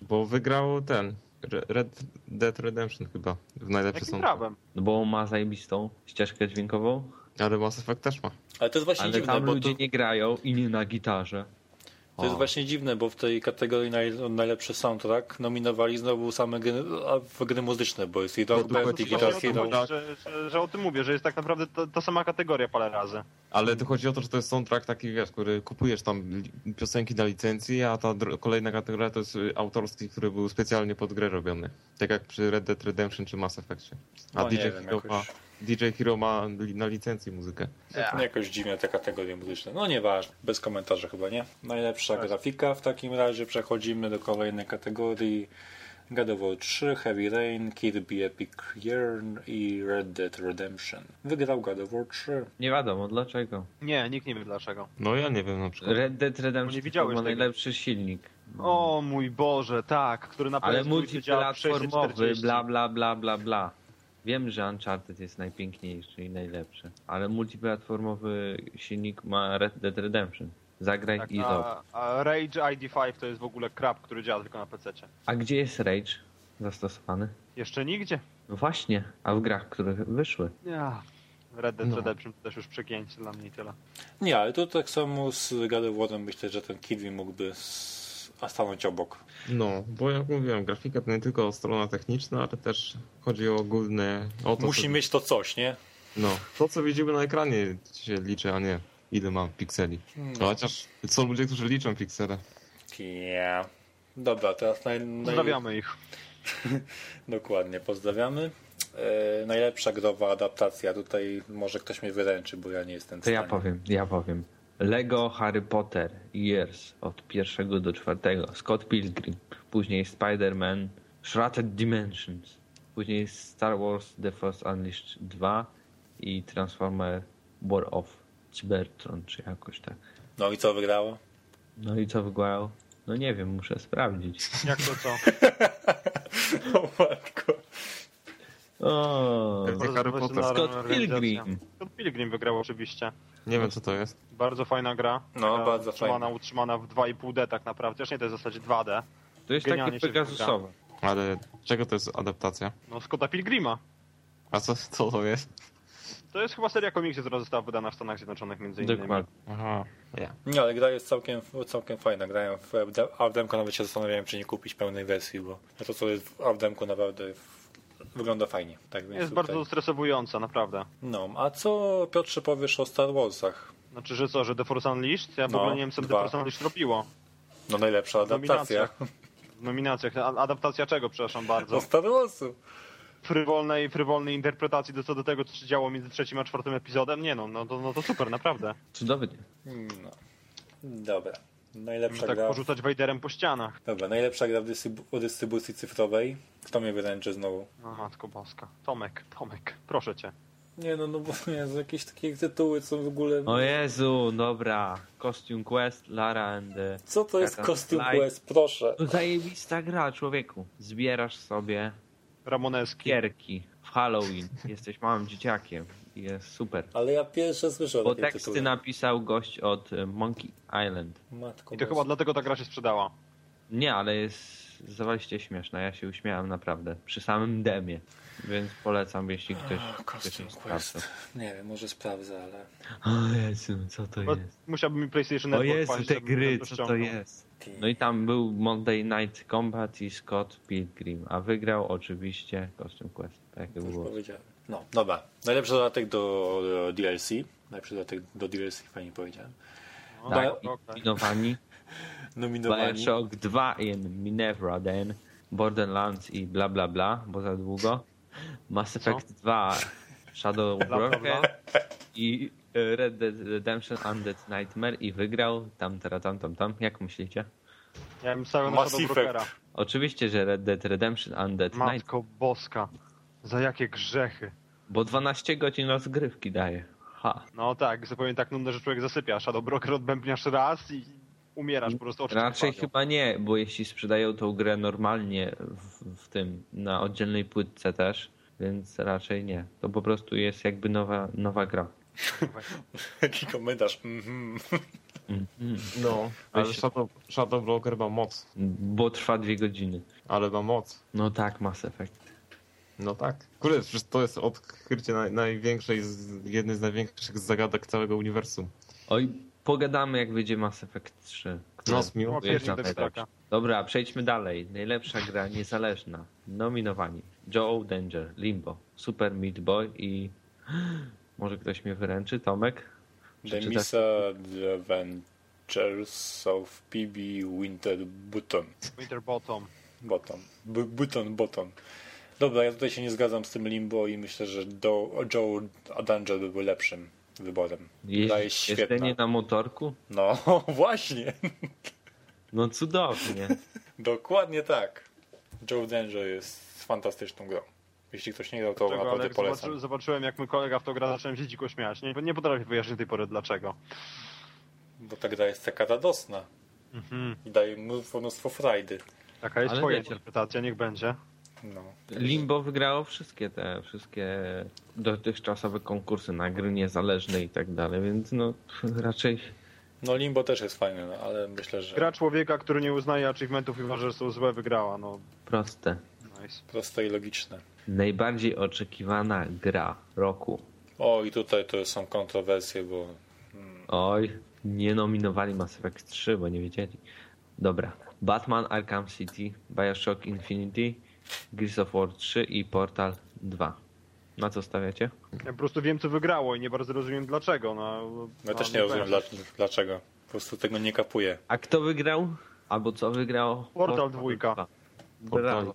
S3: bo wygrał ten Re- Red Dead Redemption chyba w najlepszy
S2: Jakim
S3: soundtrack.
S2: prawem?
S4: No bo on ma zajebistą ścieżkę dźwiękową,
S3: Ale Mass Effect też ma.
S1: Ale to jest właśnie
S4: ale
S1: dziwne,
S4: tam
S1: bo
S4: ludzie
S1: to,
S4: nie grają i nie na gitarze.
S1: To jest
S4: O.
S1: właśnie dziwne, bo w tej kategorii naj, najlepszy soundtrack nominowali znowu same gry, a w gry muzyczne, bo jest i Rock
S3: to
S1: Band, i Guitar
S3: to,
S1: Hero.
S3: że-
S2: Że, że, że o tym mówię, że jest tak naprawdę ta, ta sama kategoria parę razy.
S3: Ale tu chodzi o to, że to jest soundtrack taki, wiesz, który kupujesz tam piosenki na licencji, a ta kolejna kategoria to jest y, autorski, który był specjalnie pod grę robiony. Tak jak przy Red Dead Redemption czy Mass Effectie. A
S1: No
S3: DJ,
S1: nie wiem,
S3: Hero
S1: jakoś,
S3: DJ Hero ma na licencji muzykę.
S1: no jakoś dziwne te kategorie muzyczne. No nieważne, bez komentarza chyba, nie? Najlepsza
S2: Tak.
S1: grafika w takim razie, przechodzimy do kolejnej kategorii. God of War 3, Heavy Rain, Kirby Epic Yarn i Red Dead Redemption. Wygrał God of War 3.
S4: Nie wiadomo dlaczego.
S2: Nie, nikt nie wie dlaczego.
S3: No ja nie wiem na przykład.
S4: Red Dead Redemption
S2: nie widziałeś
S4: ma
S2: tego.
S4: najlepszy silnik.
S2: O mój Boże, tak, który na
S4: Ale
S2: PS2 działa w
S4: multiplatformowy,
S2: 640.
S4: bla bla bla bla bla. Wiem, że Uncharted jest najpiękniejszy i najlepszy, ale multiplatformowy silnik ma Red Dead Redemption. Zagraj
S2: Tak,
S4: i zobacz.
S2: a, Rage ID5 to jest w ogóle krab, który działa tylko na PC.
S4: A gdzie jest Rage zastosowany?
S2: Jeszcze nigdzie.
S4: No właśnie, a w grach, które wyszły.
S2: Ja. Red Dead
S3: No.
S2: Redemption to też już przegięcie dla mnie i tyle.
S1: Nie, ale to tak samo z God of War'em myślę, że ten Kirby mógłby a stanąć obok.
S3: No, bo jak mówiłem, grafika to nie tylko strona techniczna, ale też chodzi o ogólne... O to,
S1: Musi
S3: co,
S1: mieć to coś, nie?
S3: No, to co widzimy na ekranie się liczy, a nie ile ma pikseli. No, chociaż są ludzie, którzy liczą piksele.
S1: Yeah. Dobra, teraz naj, naj...
S2: Pozdrawiamy ich.
S1: Dokładnie, pozdrawiamy. E, najlepsza growa adaptacja. Tutaj może ktoś mnie wyręczy, bo ja nie jestem w
S4: To ja
S1: stanie.
S4: powiem, ja powiem. Lego Harry Potter Years od pierwszego do czwartego. Scott Pilgrim. Później Spider-Man Shattered Dimensions. Później Star Wars The Force Unleashed 2 i Transformer War of Cybertron, czy jakoś tak.
S1: No i co wygrało?
S4: No i co wygrało? No nie wiem, muszę sprawdzić.
S2: Jak to co?
S1: O matko.
S4: O,
S3: Jak Harry Potter.
S4: Scott. Pilgrim.
S2: Scott Pilgrim wygrał oczywiście.
S3: Nie wiem co to jest.
S2: Bardzo fajna gra.
S1: No,
S2: Taka
S1: bardzo
S2: utrzymana,
S1: fajna.
S2: utrzymana w 2,5D tak naprawdę. Też nie to jest w zasadzie 2D.
S4: To jest
S2: Genialnie
S4: takie Pegasusowe.
S3: Ale czego to jest adaptacja?
S2: No Scotta Pilgrima.
S3: A co, co to jest?
S2: To jest chyba seria komiksów, która została wydana w Stanach Zjednoczonych między innymi.
S4: Dokładnie.
S3: Aha, ja.
S1: Nie, ale gra jest całkiem, całkiem fajna. Grają w Avdemko, nawet się zastanawiałem, czy nie kupić pełnej wersji, bo to, co jest w Avdemku naprawdę w- wygląda fajnie. Tak więc
S2: Jest
S1: tutaj...
S2: bardzo stresowująca, naprawdę.
S1: No, a co Piotrze powiesz o Star Warsach?
S2: Znaczy, że co, że The Force Unleashed? Ja w
S1: No,
S2: ogóle nie wiem, co The
S1: dwa.
S2: Force Unleashed robiło.
S1: No najlepsza
S2: W
S1: adaptacja.
S2: W nominacjach. Adaptacja czego, przepraszam bardzo?
S1: Do Star Warsu.
S2: Frywolnej, frywolnej interpretacji do co do tego, co się działo między trzecim a czwartym epizodem? Nie no, no to, no to super, naprawdę.
S4: Cudownie.
S1: No. Dobra. Najlepsza
S2: Tak
S1: gra.
S2: porzucać Wejderem po ścianach.
S1: Dobra, najlepsza gra w dystrybu- o dystrybucji cyfrowej. Kto mnie wyręczy znowu?
S2: O matko boska. Tomek, Tomek, proszę cię.
S1: Nie no, no bo Jezu, jakieś takie tytuły są w ogóle...
S4: O Jezu, dobra. Costume Quest, Lara and the...
S1: Co to jest Costume
S4: slide.
S1: Quest? Proszę.
S4: No zajebista gra, człowieku. Zbierasz sobie
S2: Ramoneski.
S4: gierki w Halloween. Jesteś małym dzieciakiem jest super.
S1: Ale ja pierwsze słyszę o
S4: Bo teksty
S1: tytule.
S4: napisał gość od e, Monkey Island.
S1: Matko
S2: I to chyba dlatego ta gra się sprzedała.
S4: Nie, ale jest zawaliście śmieszna. Ja się uśmiałem naprawdę. Przy samym demie. Więc polecam, jeśli ktoś,
S1: O,
S4: ktoś
S1: Costume
S4: nie sprawdza.
S1: Nie wiem, może sprawdzę, ale...
S4: O Jezu, co to
S2: Bo
S4: jest?
S2: musiałby mi PlayStation
S4: O
S2: Network
S4: Jezu,
S2: wpaść,
S4: te gry,
S2: to
S4: co to jest? No i tam był Monday Night Combat i Scott Pilgrim, a wygrał oczywiście Costume Quest, tak jak
S1: To już
S4: było.
S1: powiedziałem. No, dobra. Najlepszy dodatek do, do DLC. Najlepszy dodatek do DLC, fajnie powiedziałem.
S2: No,
S4: Tak, nominowani.
S1: Nominowani.
S4: Bioshock 2 in Minevraden, Borderlands i bla bla bla, bo za długo. Mass Effect 2 Shadow. Broker i e, Red Dead Redemption Undead Nightmare i wygrał tam, teraz tam, tam, tam. Jak myślicie?
S2: Ja bym stawiał na
S1: Mass
S2: Shadow
S1: Effect.
S2: Brokera.
S4: Oczywiście, że Red Dead Redemption Undead Nightmare,
S2: Matko boska. Za jakie grzechy.
S4: bo 12 godzin rozgrywki daje. Ha.
S2: No tak, zupełnie tak nudne, że człowiek zasypia. Shadow Broker odbębniasz raz i umierasz po prostu oczy
S4: Raczej chyba nie, bo jeśli sprzedają tą grę normalnie w, w tym, na oddzielnej płytce też, więc raczej nie. To po prostu jest jakby nowa, nowa gra.
S1: Jaki komentarz. Mhm.
S3: No, ale Shadow, Shadow Broker ma moc.
S4: Bo trwa dwie godziny.
S3: Ale ma moc.
S4: No tak, Mass Effect.
S3: No tak. Kurde, to jest odkrycie naj, największej, z, jednej z największych zagadek całego uniwersum.
S4: Oj, pogadamy jak wyjdzie Mass Effect 3.
S3: No, miło.
S2: O,
S4: jest
S2: pierwszy
S4: na
S2: tego
S4: najlepsze.
S2: taka.
S4: Dobra, przejdźmy dalej. Najlepsza gra niezależna. Nominowani. Joe Danger, Limbo, Super Meat Boy i... Może ktoś mnie wyręczy? Tomek?
S1: The Avengers of PB Winter Button.
S2: Winterbottom.
S1: Bottom. B Button, Bottom. Dobra, ja tutaj się nie zgadzam z tym Limbo i myślę, że Do Joe Danger byłby lepszym wyborem. Świetna.
S4: Jeżdżenie na motorku?
S1: No, właśnie.
S4: No cudownie.
S1: Dokładnie tak. Joe Danger jest fantastyczną grą. Jeśli ktoś nie grał, to
S2: Tego, ale
S1: naprawdę polecam.
S2: zobaczy, zobaczyłem, jak mój kolega w to gra, zacząłem się dziko śmiać. Nie, nie potrafię wyjaśnić do tej pory dlaczego.
S1: Bo ta gra jest taka radosna
S2: Mhm.
S1: i daje mnóstwo, mnóstwo frajdy.
S2: Taka jest
S4: Ale
S2: twoja
S4: wiecie-
S2: interpretacja, niech będzie.
S1: No.
S4: Limbo wygrało wszystkie te, wszystkie dotychczasowe konkursy na gry niezależne i tak dalej, więc no raczej
S1: no Limbo też jest fajne, no, ale myślę, że
S2: Gra człowieka, który nie uznaje achievementów i uważa, że są złe, wygrała. No,
S4: proste.
S2: nice.
S1: proste i logiczne.
S4: Najbardziej oczekiwana gra roku.
S1: O, i tutaj to są kontrowersje, bo
S4: Oj, nie nominowali Mass Effect 3, bo nie wiedzieli. Dobra. Batman Arkham City, Bioshock Infinity, Gears of War 3 i Portal 2. Na co stawiacie?
S2: Ja po prostu wiem, co wygrało i nie bardzo rozumiem dlaczego. No,
S1: ja
S2: no,
S1: też nie rozumiem dla, dlaczego. Po prostu tego nie kapuję.
S4: A kto wygrał? Albo co wygrał?
S2: Portal dwójka.
S4: 2.
S3: Portal.
S4: Brawo.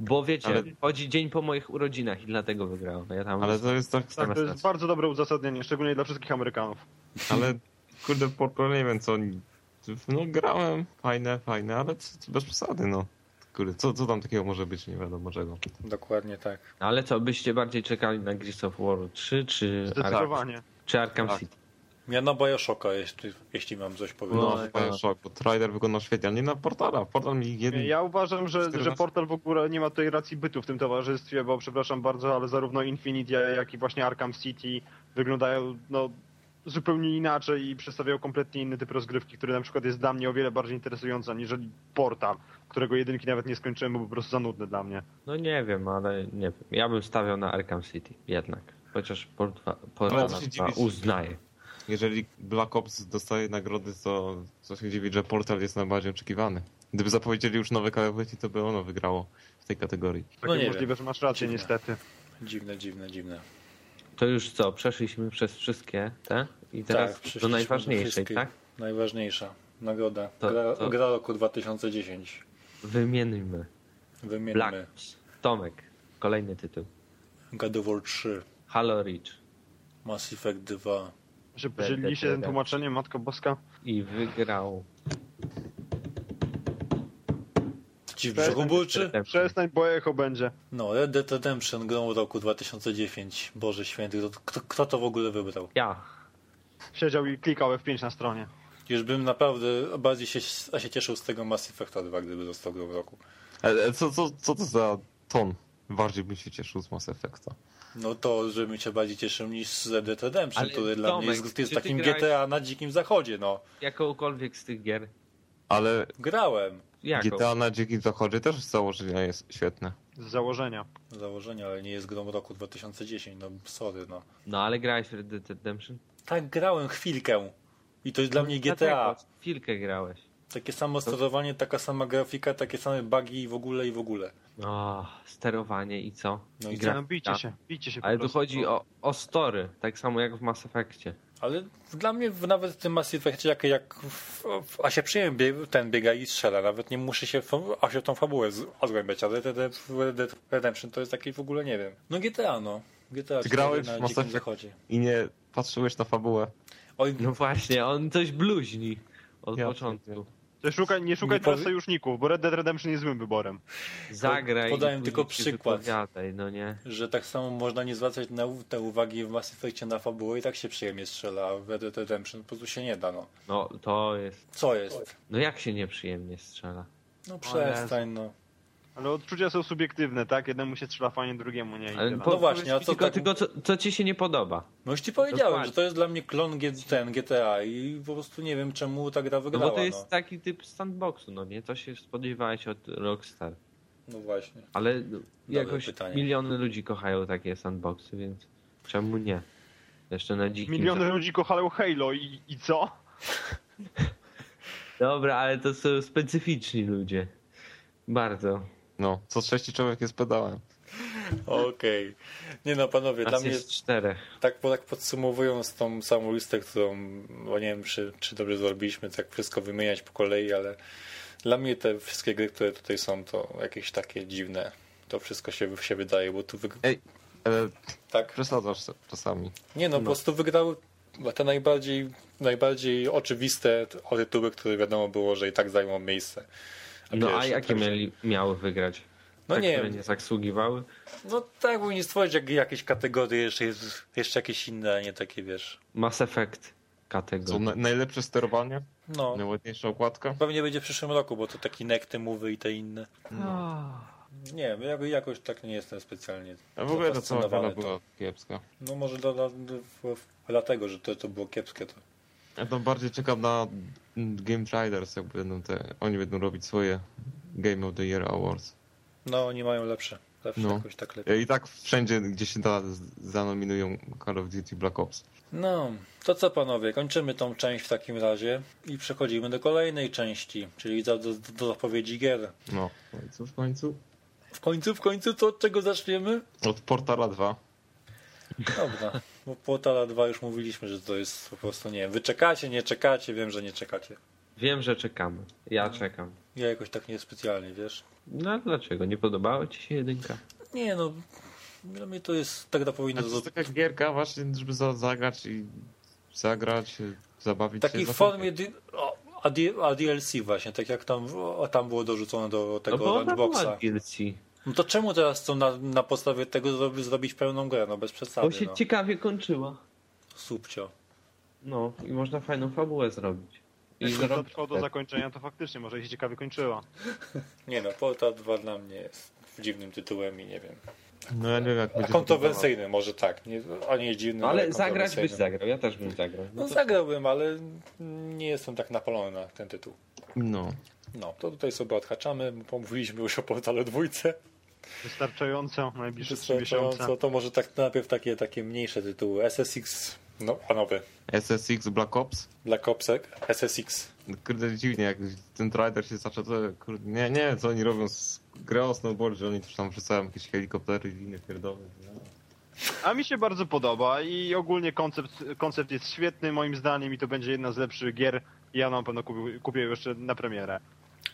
S4: Bo wiecie,
S3: Ale-
S4: chodzi dzień po moich urodzinach i dlatego wygrał. Ja tam
S3: Ale to jest tak...
S2: Tak, to jest bardzo dobre uzasadnienie, szczególnie dla wszystkich Amerykanów.
S3: Ale kurde, Portal nie wiem co... oni- No grałem, fajne, fajne, ale bez przesady, no. Kurde, co, co tam takiego może być, nie wiadomo czego.
S1: Dokładnie tak.
S4: Ale co, byście bardziej czekali na Gears of War 3 czy, Arkham,
S2: Zdecydowanie.
S4: czy Arkham
S3: Tak.
S4: City?
S1: Ja na Bioshocka, jeśli, jeśli mam coś powiedzieć.
S3: No,
S4: No,
S3: no Bioshock, bo trailer wyglądał świetnie, a nie na Portala. Portal mi jeden...
S2: Ja uważam, że,
S3: 14.
S2: że Portal w ogóle nie ma tutaj racji bytu w tym towarzystwie, bo przepraszam bardzo, ale zarówno Infinity, jak i właśnie Arkham City wyglądają no, zupełnie inaczej i przedstawiają kompletnie inny typ rozgrywki, który na przykład jest dla mnie o wiele bardziej interesujący aniżeli Portal, którego jedynki nawet nie skończyłem, bo po prostu za nudny dla mnie.
S4: No nie wiem, ale nie wiem. Ja bym stawiał na Arkham City jednak. Chociaż 2
S3: dziwisz?
S4: uznaje.
S3: Jeżeli Black Ops dostaje nagrody, to co się dziwić, że Portal jest najbardziej oczekiwany. Gdyby zapowiedzieli już nowe Call of Duty, to by ono wygrało w tej kategorii.
S2: Takie
S1: No nie
S2: możliwe,
S1: wiem.
S2: że masz rację
S1: Dziwne.
S2: niestety.
S1: Dziwne, dziwne, dziwne.
S4: To już co, przeszliśmy przez wszystkie te i teraz
S1: Tak,
S4: do najważniejszej, tak?
S1: Najważniejsza nagroda.
S4: To-
S1: gra,
S4: to-
S1: gra roku 2010.
S4: Wymienimy. Black
S1: Wymienimy.
S4: Ops. Tomek, kolejny tytuł.
S1: God of War 3,
S4: Halo Reach.
S1: Mass Effect 2.
S2: Że podzielili się tym tłumaczeniem, Matko Boska.
S4: I wygrał.
S1: Ci w brzuchu burczy?
S2: Przestań, bo echo będzie.
S1: No, Red Dead Redemption grą roku 2009. Boże święty, kto, kto, kto to w ogóle wybrał?
S4: Ja.
S2: Siedział i klikał F5 na stronie.
S1: Już bym naprawdę bardziej się, się cieszył z tego Mass Effecta 2, gdyby został grą roku.
S3: E, e, Co, co, co to za ton? Bardziej bym się cieszył z Mass Effecta.
S1: No to, żebym się bardziej cieszył niż z Red Dead Redemption,
S4: Ale
S1: który dla mnie jest, jest takim GTA na dzikim zachodzie, no.
S4: Jakąkolwiek z tych gier.
S3: Ale
S1: Grałem
S4: Jaką?
S3: GTA na Dzikim Zachodzie też z założenia jest świetne.
S2: Z założenia.
S1: z założenia, ale nie jest grą roku 2010, no sorry, no.
S4: No ale grałeś w Red Dead Redemption?
S1: Tak, grałem chwilkę. I to jest dla mnie GTA.
S4: Chwilkę grałeś.
S1: Takie samo sterowanie, taka sama grafika, takie same bugi i w ogóle i w ogóle.
S4: O, sterowanie i co?
S1: No i
S4: gra-
S2: No, bijcie się, bijcie się po
S4: Ale tu chodzi o, o story, tak samo jak w Mass Effectie.
S1: Ale dla mnie w- nawet w tym Mass Effectie, jak, jak a się przyjemnie ten biega i strzela, nawet nie muszę się w, a się tą fabułę zgłębiać, ale Red Dead Red Dead Redemption to jest taki w ogóle nie wiem. No GTA no. GTA
S3: Ty grałeś
S1: na
S3: w Mass Effect? I nie patrzyłeś na fabułę.
S1: Oj,
S4: No właśnie, on coś bluźni od
S3: Ja
S4: początku.
S2: To szukaj, nie szukaj
S1: Nie
S2: teraz
S1: powie-
S2: sojuszników, bo Red Dead Redemption jest złym wyborem.
S4: Zagraj
S1: Podałem tylko przykład.
S4: no nie?
S1: że tak samo można nie zwracać na te uwagi w Mass Effectie na fabułę i tak się przyjemnie strzela, a w Red Dead Redemption po prostu się nie da, no.
S4: No to jest...
S1: Co jest?
S4: No jak się nieprzyjemnie strzela?
S1: No przestań, no.
S2: Ale odczucia są subiektywne, tak? Jednemu się strzela fajnie, drugiemu nie.
S4: Ale po,
S1: No właśnie, a co
S4: tylko,
S1: tak-
S4: tylko co, co ci się nie podoba?
S1: No już ci powiedziałem,
S4: Dokładnie.
S1: że to jest dla mnie klon G- ten GTA i po prostu nie wiem czemu ta gra
S4: No
S1: wygrała,
S4: bo to jest
S1: no.
S4: taki typ sandboxu, no nie? To się spodziewałeś od Rockstar.
S1: No właśnie.
S4: Ale no, jakoś
S1: pytanie.
S4: miliony ludzi kochają takie sandboxy, więc czemu nie? Jeszcze na dzikim...
S2: Miliony ludzi kochają Halo i, i co?
S4: Dobra, ale to są specyficzni ludzie. Bardzo.
S3: No, co trzeci człowiek jest pedałem.
S1: Okej. Nie no, panowie, dla
S4: Nas
S1: mnie
S4: jest czterech.
S1: tak, tak podsumowując tą samą listę, którą, bo nie wiem, czy, czy dobrze zrobiliśmy, tak wszystko wymieniać po kolei, ale dla mnie te wszystkie gry, które tutaj są, to jakieś takie dziwne. To wszystko się, się wydaje, bo tu wyg...
S3: Ej, ale
S1: tak?
S3: przesadzasz czasami.
S1: Nie no, po prostu wygrały te najbardziej, najbardziej oczywiste tytuły, które wiadomo było, że i tak zajmą miejsce.
S4: No a
S1: pierwsze,
S4: jakie
S1: także-
S4: mieli, miały wygrać?
S1: No
S4: Te,
S1: nie
S4: które
S1: wiem.
S4: nie zasługiwały?
S1: No tak, bo nie stworzyć jak, jakieś kategorie, jeszcze, jeszcze jakieś inne, a nie takie, wiesz.
S4: Mass Effect kategorii.
S3: na, najlepsze sterowanie?
S1: No,
S3: Najładniejsza okładka?
S1: pewnie będzie w przyszłym roku, bo to taki nekty, mowy i te inne. Nie wiem, jak, jakoś tak nie jestem specjalnie
S3: A w ogóle ta cała była kiepska.
S1: No może do, do, do, dlatego, że to, to było kiepskie to.
S3: Ja tam bardziej czekam na Game Traders, jak będą te, oni będą robić swoje Game of the Year Awards.
S1: No, oni mają lepsze. Lepsze
S3: No.
S1: jakoś tak lepiej.
S3: I tak wszędzie, gdzie się da, zanominują Call of Duty Black Ops.
S1: No, to co panowie, kończymy tą część w takim razie i przechodzimy do kolejnej części, czyli do, do, do zapowiedzi gier.
S3: No, w końcu, w końcu.
S1: W końcu, w końcu, to od czego zaczniemy?
S3: Od Portala 2.
S1: Dobra, bo Portala 2 już mówiliśmy, że to jest po prostu, nie wiem, wy czekacie, nie czekacie, wiem, że nie czekacie.
S4: Wiem, że czekamy. Ja czekam.
S1: Ja jakoś tak niespecjalnie, wiesz.
S4: No a dlaczego? Nie podobała ci się jedynka?
S1: Nie no, dla mnie to jest, tak na powinno
S3: To jest taka gierka właśnie, żeby za, zagrać i zagrać, zabawić
S1: W takiej
S3: się.
S1: formie, di- o, a, DLC właśnie, tak jak tam, tam było dorzucone do
S4: No
S1: tego
S4: bo ona była. DLC.
S1: No to czemu teraz chcą na, na podstawie tego zrobić, zrobić pełną grę? No bez przesady,
S4: Bo się
S1: no.
S4: ciekawie kończyła.
S1: Subcio.
S4: No i można fajną fabułę zrobić. I zrobić
S2: trwało do zakończenia, to faktycznie może się ciekawie kończyła.
S1: Nie no, Portal 2 dla mnie jest dziwnym tytułem i nie wiem.
S3: No ja nie wiem, jak
S1: A
S3: będzie
S1: kontrowersyjny może tak, nie, a nie dziwny,
S4: No ale zagrać byś zagrał, ja też bym zagrał.
S1: No
S4: No to,
S1: zagrałbym, ale nie jestem tak napalony na ten tytuł.
S3: No.
S1: No, to tutaj sobie odhaczamy, bo mówiliśmy już o Portale dwójce.
S2: Wystarczająco najbliższe.
S1: Wystarczająco, to może tak najpierw takie, takie mniejsze tytuły. SSX, no a nowy.
S3: SSX Black Ops.
S1: Black Ops, SSX.
S3: Kurde, dziwnie, jak ten trailer się zaczął, to kurde, nie, nie wiem, co oni robią z grę o snowboard, że oni też tam wrzucają jakieś helikoptery i inne pierdoły.
S2: A mi się bardzo podoba i ogólnie koncept, koncept jest świetny moim zdaniem i to będzie jedna z lepszych gier. Ja na pewno kupię, kupię jeszcze na premierę.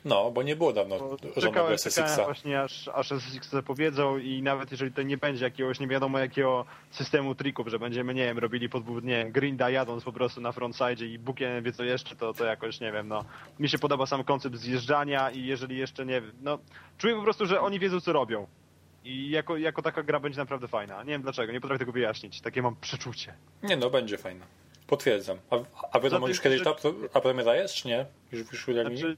S1: No, bo nie było dawno
S2: Bo
S1: żadnego SSX-a.
S2: właśnie aż, aż SSX zapowiedzą i nawet jeżeli to nie będzie jakiegoś nie wiadomo jakiego systemu trików, że będziemy, nie wiem, robili podwójnie grinda jadąc po prostu na frontside i Bóg wie co jeszcze, to, to jakoś, nie wiem, no. Mi się podoba sam koncept zjeżdżania i jeżeli jeszcze nie wiem, no. Czuję po prostu, że oni wiedzą co robią. I jako, jako taka gra będzie naprawdę fajna. Nie wiem dlaczego, nie potrafię tego wyjaśnić. Takie mam przeczucie.
S1: Nie no, będzie fajna. Potwierdzam. A, a wiadomo
S2: Zatem
S1: już kiedy
S2: jeszcze-
S1: ta a premiera jest, czy nie? Już wyszły?
S2: Znaczy,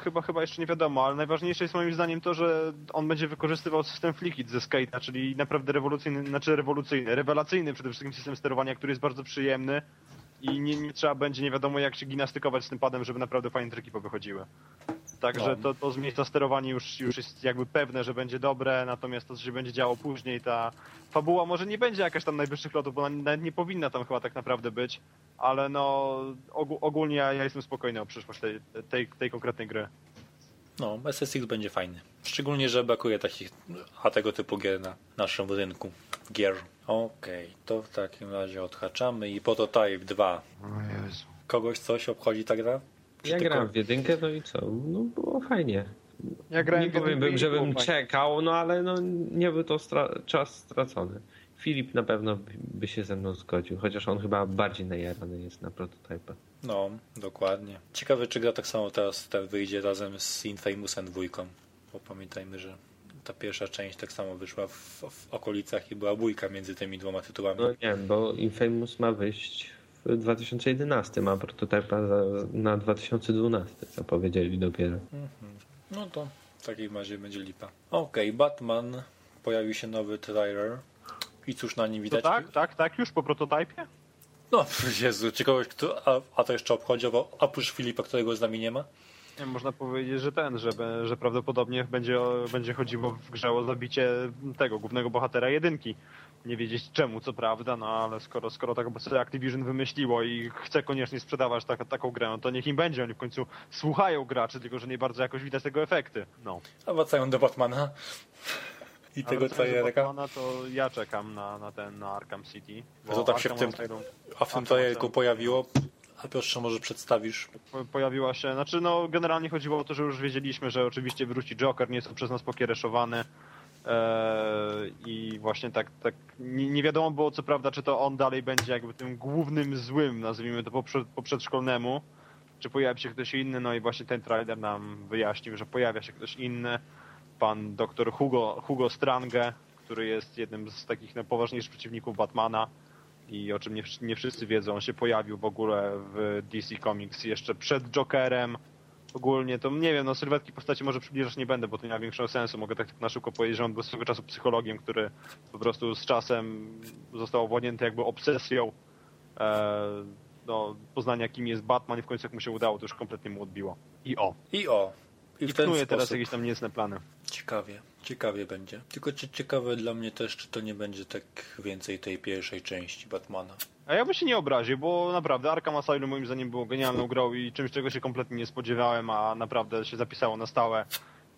S2: chyba, chyba jeszcze nie wiadomo, ale najważniejsze jest moim zdaniem to, że on będzie wykorzystywał system Flickit ze Skate'a, czyli naprawdę rewolucyjny, znaczy rewolucyjny, rewelacyjny przede wszystkim system sterowania, który jest bardzo przyjemny i nie, nie trzeba będzie nie wiadomo jak się gimnastykować z tym padem, żeby naprawdę fajne triki powychodziły. Także
S1: No.
S2: to, to z miejsca sterowania już, już jest jakby pewne, że będzie dobre, natomiast to, co się będzie działo później, ta fabuła może nie będzie jakaś tam najwyższych lotów, bo ona nawet nie powinna tam chyba tak naprawdę być, ale no ogó- ogólnie ja, ja jestem spokojny o przyszłość tej, tej, tej konkretnej gry.
S1: No, SSX będzie fajny. Szczególnie, że brakuje takich, a tego typu gier na naszym rynku. Gear. Okej, to w takim razie odhaczamy i Prototype 2.
S2: O Jezu.
S1: Kogoś coś obchodzi ta gra?
S4: Ja
S1: tylko-
S4: grałem w jedynkę, no i co? No było fajnie.
S2: Ja grałem
S4: nie powiem,
S2: i
S4: żebym czekał, no ale no, nie był to stra- czas stracony. Filip na pewno by- się ze mną zgodził, chociaż on chyba bardziej najarany jest na prototypę.
S1: No, dokładnie. Ciekawe, czy gra tak samo teraz tak wyjdzie razem z Infamousem dwójką. Bo pamiętajmy, że ta pierwsza część tak samo wyszła w, w okolicach i była bójka między tymi dwoma tytułami.
S4: No nie bo Infamous ma wyjść w 2011, a prototypa na 2012 zapowiedzieli dopiero.
S1: Mhm. No to w takim razie będzie lipa. Okej, Batman. Pojawił się nowy trailer. I cóż na nim
S2: To
S1: widać?
S2: tak, tak, tak, już po prototypie?
S1: No, Jezu, czy kogoś, kto, a, a to jeszcze obchodzi, bo oprócz Filipa, którego z nami nie ma?
S2: Nie, można powiedzieć, że ten, że, że prawdopodobnie będzie, będzie chodziło w grze o zabicie tego głównego bohatera jedynki. Nie wiedzieć czemu, co prawda, no ale skoro, skoro tak sobie Activision wymyśliło i chce koniecznie sprzedawać tak, taką grę, no to niech im będzie. Oni w końcu słuchają graczy, tylko że nie bardzo jakoś widać tego efekty. No.
S1: A wracają do Batmana. I tego.
S2: Batmana, to ja czekam na, na ten, na Arkham City.
S1: A co tam się w tym- A w tym trailerku
S2: to-
S1: pojawiło? A Piotrze, może przedstawisz?
S2: po- pojawiła się, znaczy no generalnie chodziło o to, że już wiedzieliśmy, że oczywiście wróci Joker, nie są przez nas pokiereszowany eee, i właśnie tak, tak nie, nie wiadomo było co prawda, czy to on dalej będzie jakby tym głównym złym, nazwijmy to po, przed, po przedszkolnemu, czy pojawi się ktoś inny, no i właśnie ten trailer nam wyjaśnił, że pojawia się ktoś inny, pan doktor Hugo, Hugo Strange, który jest jednym z takich no, poważniejszych przeciwników Batmana i o czym nie, nie wszyscy wiedzą, on się pojawił w ogóle w DC Comics jeszcze przed Jokerem. Ogólnie to nie wiem, no sylwetki postaci może przybliżać nie będę, bo to nie ma większego sensu. Mogę tak na szybko powiedzieć, że on był swego czasu psychologiem, który po prostu z czasem został owładnięty jakby obsesją e, no, poznania kim jest Batman i w końcu jak mu się udało, to już kompletnie mu odbiło. I o.
S1: I o. I
S2: I teraz jakieś tam niecne plany.
S1: Ciekawie, ciekawie będzie. Tylko czy ciekawe dla mnie też, czy to nie będzie tak więcej tej pierwszej części Batmana.
S2: A ja bym się nie obraził, bo naprawdę Arkham Asylum moim zdaniem było genialną grą i czymś, czego się kompletnie nie spodziewałem, a naprawdę się zapisało na stałe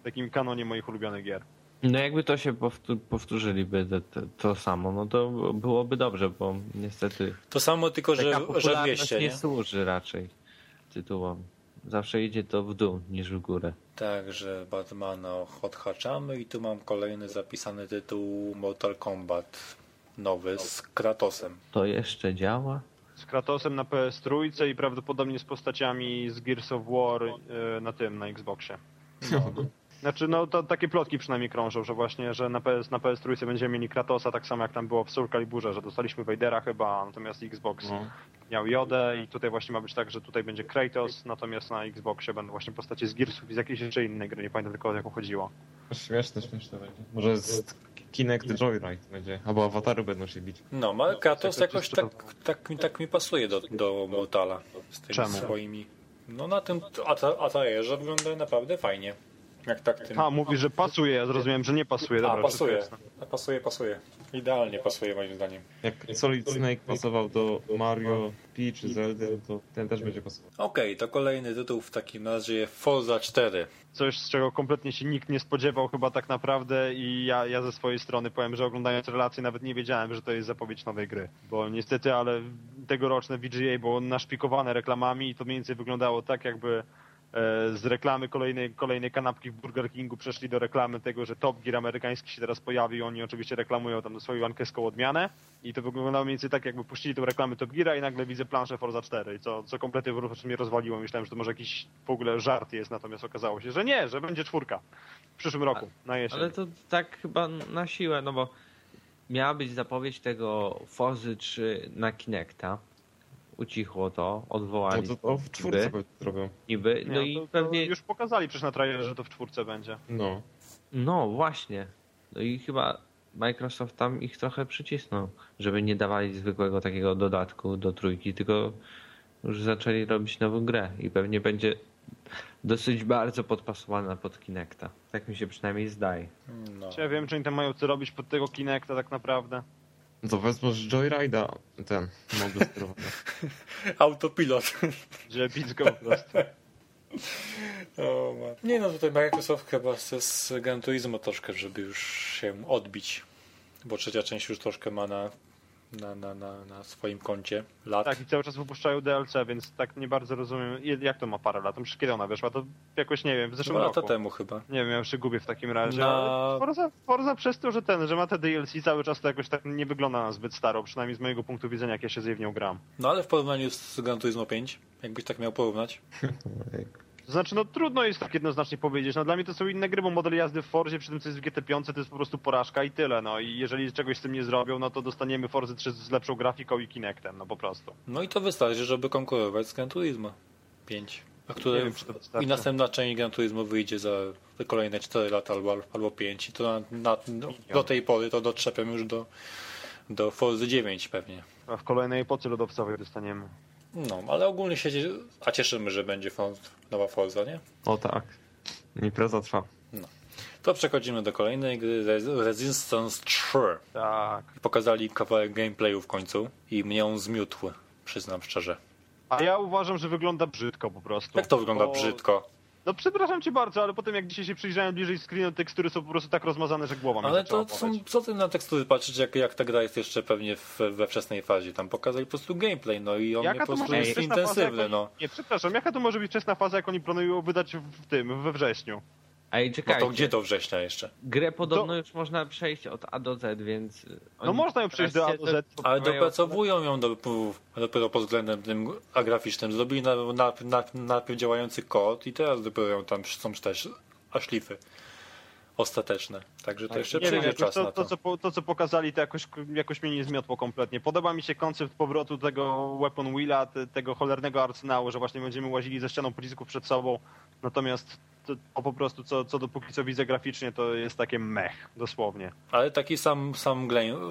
S2: w takim kanonie moich ulubionych gier.
S4: No jakby to się powtó- powtórzyliby to, to, to samo, no to byłoby dobrze, bo niestety
S1: To samo, tylko że, że
S4: popularność
S1: 200,
S4: nie
S1: nie?
S4: służy raczej tytułom. Zawsze idzie to w dół niż w górę.
S1: Także Batmana odhaczamy i tu mam kolejny zapisany tytuł Mortal Kombat nowy z Kratosem.
S4: To jeszcze działa?
S2: Z Kratosem na PS Trójce i prawdopodobnie z postaciami z Gears of War e, na tym, na Xboxie. Znaczy, no to takie plotki przynajmniej krążą, że właśnie, że na PS, na PS Trójce będziemy mieli Kratosa, tak samo jak tam było w Soul Caliburze, że dostaliśmy Vadera chyba, natomiast Xbox
S3: No.
S2: miał Jodę i tutaj właśnie ma być tak, że tutaj będzie Kratos, natomiast na Xboxie będą właśnie postacie z Gearsów i z jakiejś jeszcze innej gry, nie pamiętam tylko o jaką chodziło.
S3: Śmieszne, śmieszne będzie. Może z Kinect Joyride będzie, albo awatary będą się bić.
S1: No, ale Kratos
S2: tak,
S1: jakoś tak, tak, mi, tak mi pasuje do, do Mortala z tymi
S2: Czemu?
S1: swoimi. No na tym Ata- Ataerze wygląda naprawdę fajnie. Jak tak tym.
S2: A, mówi, że pasuje, ja zrozumiałem, że nie pasuje. Dobra,
S1: A, pasuje. pasuje, pasuje. Idealnie pasuje moim zdaniem.
S3: Jak Solid Snake pasował do Mario, Peach czy Zelda, to ten też będzie pasował.
S1: Okej, to kolejny tytuł w takim razie Forza 4.
S2: Coś, z czego kompletnie się nikt nie spodziewał chyba tak naprawdę i ja, ja ze swojej strony powiem, że oglądając relacje nawet nie wiedziałem, że to jest zapowiedź nowej gry. Bo niestety, ale tegoroczne VGA było naszpikowane reklamami i to mniej więcej wyglądało tak, jakby z reklamy kolejnej, kolejnej kanapki w Burger Kingu przeszli do reklamy tego, że Top Gear amerykański się teraz pojawi i oni oczywiście reklamują tam swoją ankeską odmianę i to wyglądało mniej więcej tak, jakby puścili tą reklamę Top Geara i nagle widzę planszę Forza 4, co, co kompletnie prostu mnie rozwaliło. Myślałem, że to może jakiś w ogóle żart jest, natomiast okazało się, że nie, że będzie czwórka w przyszłym roku, na jesień.
S4: Ale to tak chyba na siłę, no bo miała być zapowiedź tego Fozy 3 na Kinecta. Ucichło to,
S3: No
S4: odwołali
S3: to, to w czwórce
S4: niby,
S3: zrobią.
S4: niby.
S2: Nie,
S4: No i
S2: to, to
S4: pewnie,
S2: już pokazali przecież na trailerze, że to w czwórce będzie.
S3: No.
S4: no właśnie. No i chyba Microsoft tam ich trochę przycisnął, żeby nie dawali zwykłego takiego dodatku do trójki, tylko już zaczęli robić nową grę i pewnie będzie dosyć bardzo podpasowana pod Kinecta. Tak mi się przynajmniej zdaje.
S1: No.
S2: Ja wiem, czy oni tam mają co robić pod tego Kinecta tak naprawdę.
S3: No to wezmę z Joyride'a ten model sterowany.
S1: Autopilot.
S2: Gdzie bić go po prostu.
S1: O, nie no, tutaj Microsoft chyba chce z Gran Turismo troszkę, żeby już się odbić bo trzecia część już troszkę ma na, na, na, na, na swoim koncie lat.
S2: Tak, i cały czas wypuszczają DLC, więc tak nie bardzo rozumiem, jak to ma parę lat. Przecież kiedy ona wyszła? To jakoś, nie wiem, w zeszłym
S1: Dwa
S2: roku.
S1: lata temu chyba.
S2: Nie wiem, ja już się gubię w takim razie.
S1: Na-
S2: Forza, Forza przez to, że ten, że ma te DLC cały czas to jakoś tak nie wygląda na zbyt staro, przynajmniej z mojego punktu widzenia, jak ja się z jej w nią gram.
S1: No ale w porównaniu z Gran Turismo 5, jakbyś tak miał porównać.
S2: Znaczy, no trudno jest tak jednoznacznie powiedzieć. No dla mnie to są inne gry, bo model jazdy w Forzie przy tym, co jest w GT5, to jest po prostu porażka i tyle. No i jeżeli czegoś z tym nie zrobią, no to dostaniemy Forzy 3 z lepszą grafiką i Kinectem, no po prostu.
S1: No i to wystarczy, żeby konkurować z Gran Turismo 5. A które,
S2: Nie wiem.
S1: I następna część Gran Turismo wyjdzie za kolejne 4 lata albo, albo 5. I to na, na, no, do tej pory to dotrzepią już do, do Forzy 9 pewnie.
S2: A w kolejnej epoce lodowcowej dostaniemy.
S1: No, ale ogólnie się a cieszymy, że będzie nowa Forza, nie?
S3: O tak. Impreza trwa.
S1: To przechodzimy do kolejnej gry, Res- Resistance 3.
S2: Tak.
S1: Pokazali kawałek gameplayu w końcu i mnie on zmiótł, przyznam szczerze.
S2: A ja uważam, że wygląda brzydko po prostu.
S1: Jak to wygląda
S2: Bo-
S1: brzydko?
S2: No przepraszam cię bardzo, ale potem jak dzisiaj się przyjrzałem bliżej screenu, tekstury są po prostu tak rozmazane, że głowa
S1: Ale to są, co ty na tekstury patrzysz, jak, jak ta gra jest jeszcze pewnie w, we wczesnej fazie. Tam pokazali po prostu gameplay, no i on
S2: Jaka
S1: po prostu jest
S2: wczesna faza,
S1: intensywny,
S2: jak
S1: no.
S2: oni... Nie, przepraszam, jaka to może być wczesna faza, jak oni planują wydać w tym, we wrześniu?
S4: Ej,
S1: No
S4: czekajcie.
S1: to gdzie do września jeszcze?
S4: Grę podobno już można przejść od A do Z, więc...
S2: No
S4: oni
S2: można ją przejść do A do Z.
S1: Ale dopracowują ją do, dopiero pod względem tym a graficznym. Zrobili na, na, na, najpierw działający kod i teraz dopiero ją tam są też a szlify ostateczne. Także to jeszcze przyjdzie czas
S2: to,
S1: na
S2: to,
S1: to.
S2: co, to, co pokazali, to jakoś, jakoś mnie nie zmiotło kompletnie. Podoba mi się koncept powrotu tego Weapon Wheela, te- tego cholernego arsenału, że właśnie będziemy łazili ze ścianą pocisków przed sobą. Natomiast to, to po prostu, co, co dopóki co widzę graficznie, to jest takie mech, dosłownie.
S1: Ale taki sam, sam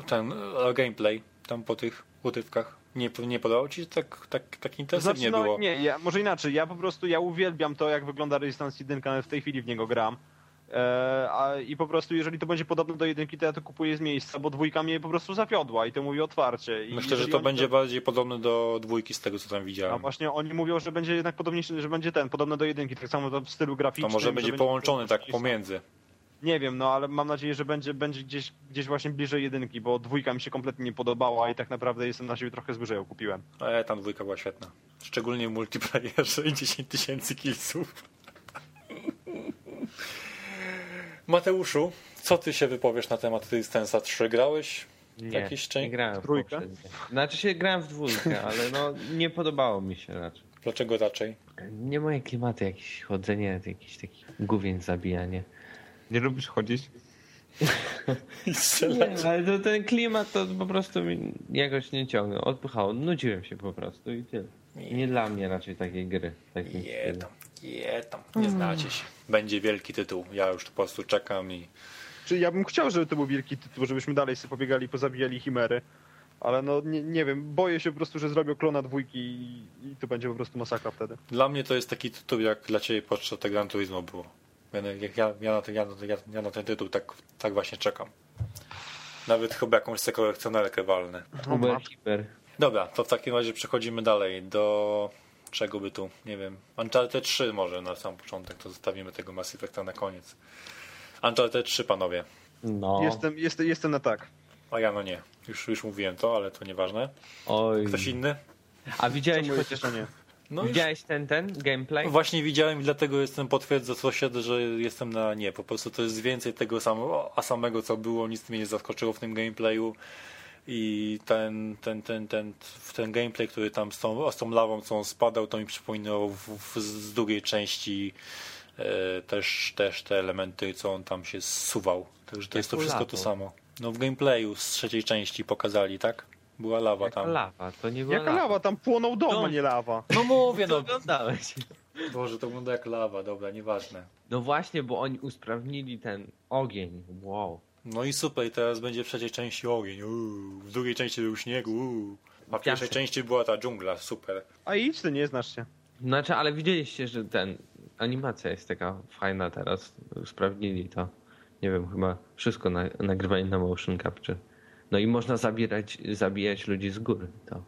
S1: ten e, gameplay tam po tych utywkach nie, nie podobał ci? Tak, tak, tak intensywnie
S2: Znaczy, no,
S1: było.
S2: Nie, ja, może inaczej. Ja po prostu ja uwielbiam to, jak wygląda Resistance 1, nawet w tej chwili w niego gram. E, a, I po prostu, jeżeli to będzie podobne do jedynki, to ja to kupuję z miejsca, bo dwójka mnie po prostu zawiodła i to mówię otwarcie. I
S1: Myślę, że to będzie bardziej podobne do dwójki z tego, co tam
S2: A
S1: widziałem.
S2: właśnie oni mówią, że będzie jednak podobniejszy, że będzie ten, podobny do jedynki, tak samo to w stylu
S1: To
S2: graficznym.
S1: może
S2: że
S1: będzie połączony tak pomiędzy.
S2: Nie wiem, no ale mam nadzieję, że będzie, będzie gdzieś, gdzieś właśnie bliżej jedynki, bo dwójka mi się kompletnie nie podobała i tak naprawdę jestem na siebie trochę zły, że ją kupiłem.
S1: Ale tam dwójka była świetna. Szczególnie w multiplayerze i 10 tysięcy killsów. Mateuszu, co ty się wypowiesz na temat Resistance'a 3? Grałeś?
S4: Nie,
S1: Jakiś część-
S4: nie grałem w
S2: trójkę?
S4: poprzednie. Znaczy się grałem w dwójkę, ale no nie podobało mi się raczej.
S1: Dlaczego raczej?
S4: Nie moje klimaty, jakieś chodzenie, jakiś taki główień zabijanie.
S3: Nie lubisz chodzić?
S4: Nie, ale to, ten klimat to po prostu mi jakoś nie ciągnął. Odpychało, nudziłem się po prostu i tyle. Nie dla mnie raczej takiej gry. Tak
S1: Je
S4: wydaje.
S1: tam, je tam. Nie znacie się. Będzie wielki tytuł. Ja już po prostu czekam i
S2: Czy ja bym chciał, żeby to był wielki tytuł, żebyśmy dalej sobie pobiegali, pozabijali chimery, ale no nie, nie wiem, boję się po prostu, że zrobią klona dwójki i, i to będzie po prostu masakra wtedy.
S1: Dla mnie to jest taki tytuł, jak dla ciebie podczas tego Gran Turismo było. Ja, jak ja, ja, na ten, ja, ja, ja na ten tytuł tak, tak właśnie czekam. Nawet chyba jakąś kolekcjonerkę walnę.
S4: Uber Hiper.
S1: Dobra, to w takim razie przechodzimy dalej do czego by tu, nie wiem, Uncharted 3 może na sam początek, to zostawimy tego Mass Effecta na koniec. Uncharted 3 panowie,
S4: No.
S2: Jestem, jestem, jestem na tak.
S1: a ja no nie. Już, już mówiłem to, ale to nieważne.
S4: Oj.
S1: Ktoś inny?
S4: A widziałeś chociaż...
S2: nie?
S1: No już
S4: Widziałeś ten, ten gameplay?
S1: Właśnie widziałem i dlatego jestem potwierdzę sąsiad, że jestem na nie. Po prostu to jest więcej tego samego, a samego co było, nic mnie nie zaskoczyło w tym gameplayu. I ten, ten, ten, ten, ten gameplay, który tam z tą, z tą lawą, co on spadał, to mi przypominał w, w, z drugiej części e, też, też te elementy, co on tam się zsuwał. Także to jest to wszystko to
S4: lawą?
S1: samo. No w gameplayu z trzeciej części pokazali, tak? Była lawa
S4: Jaka
S1: tam.
S4: lawa, to nie była
S2: Jaka lawa? Tam płonął dom, a nie lawa.
S1: No mówię,
S4: To
S1: no.
S4: oglądałeś.
S1: Boże, to wygląda jak lawa, dobra, nieważne.
S4: No właśnie, bo oni usprawnili ten ogień. Wow.
S1: No i super, i teraz będzie w trzeciej części ogień, uuu. w drugiej części był śnieg, uuu. a w pierwszej części była ta dżungla, super.
S2: A idź ty, nie znasz się.
S4: Znaczy, ale widzieliście, że ten animacja jest taka fajna teraz. Usprawnili to. Nie wiem, chyba wszystko na, nagrywali na motion capture. No i można zabierać, zabijać ludzi z góry. To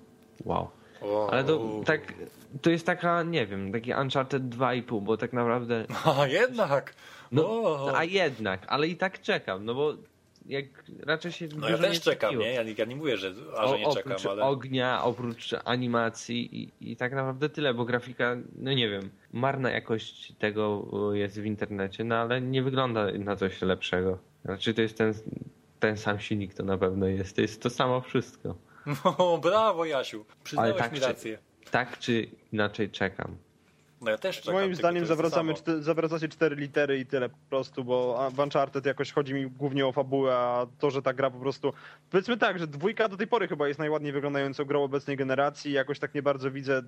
S4: wow.
S1: O,
S4: Ale to tak, to jest taka, nie wiem, taki Uncharted 2,5, bo tak naprawdę
S1: A jednak!
S4: No,
S1: O.
S4: a jednak, ale i tak czekam, no bo jak raczej się
S1: No ja też
S4: nie
S1: czekam, nie? Ja, ja nie mówię, że, a, że nie
S4: O-
S1: czekam,
S4: oprócz
S1: ale...
S4: ognia, oprócz animacji i, i tak naprawdę tyle, bo grafika, no nie wiem, marna jakość tego jest w internecie, no ale nie wygląda na coś lepszego. Znaczy to jest ten, ten sam silnik, to na pewno jest. To jest to samo wszystko.
S1: No, brawo Jasiu, przyznałeś
S4: tak
S1: mi
S4: czy-
S1: rację.
S4: Tak czy inaczej czekam.
S1: No ja też czekam.
S2: Moim zdaniem zawracamy, zawracacie cztery litery i tyle po prostu, bo w Uncharted jakoś chodzi mi głównie o fabułę, a to, że ta gra po prostu... Powiedzmy tak, że dwójka do tej pory chyba jest najładniej wyglądającą grą obecnej generacji jakoś tak nie bardzo widzę,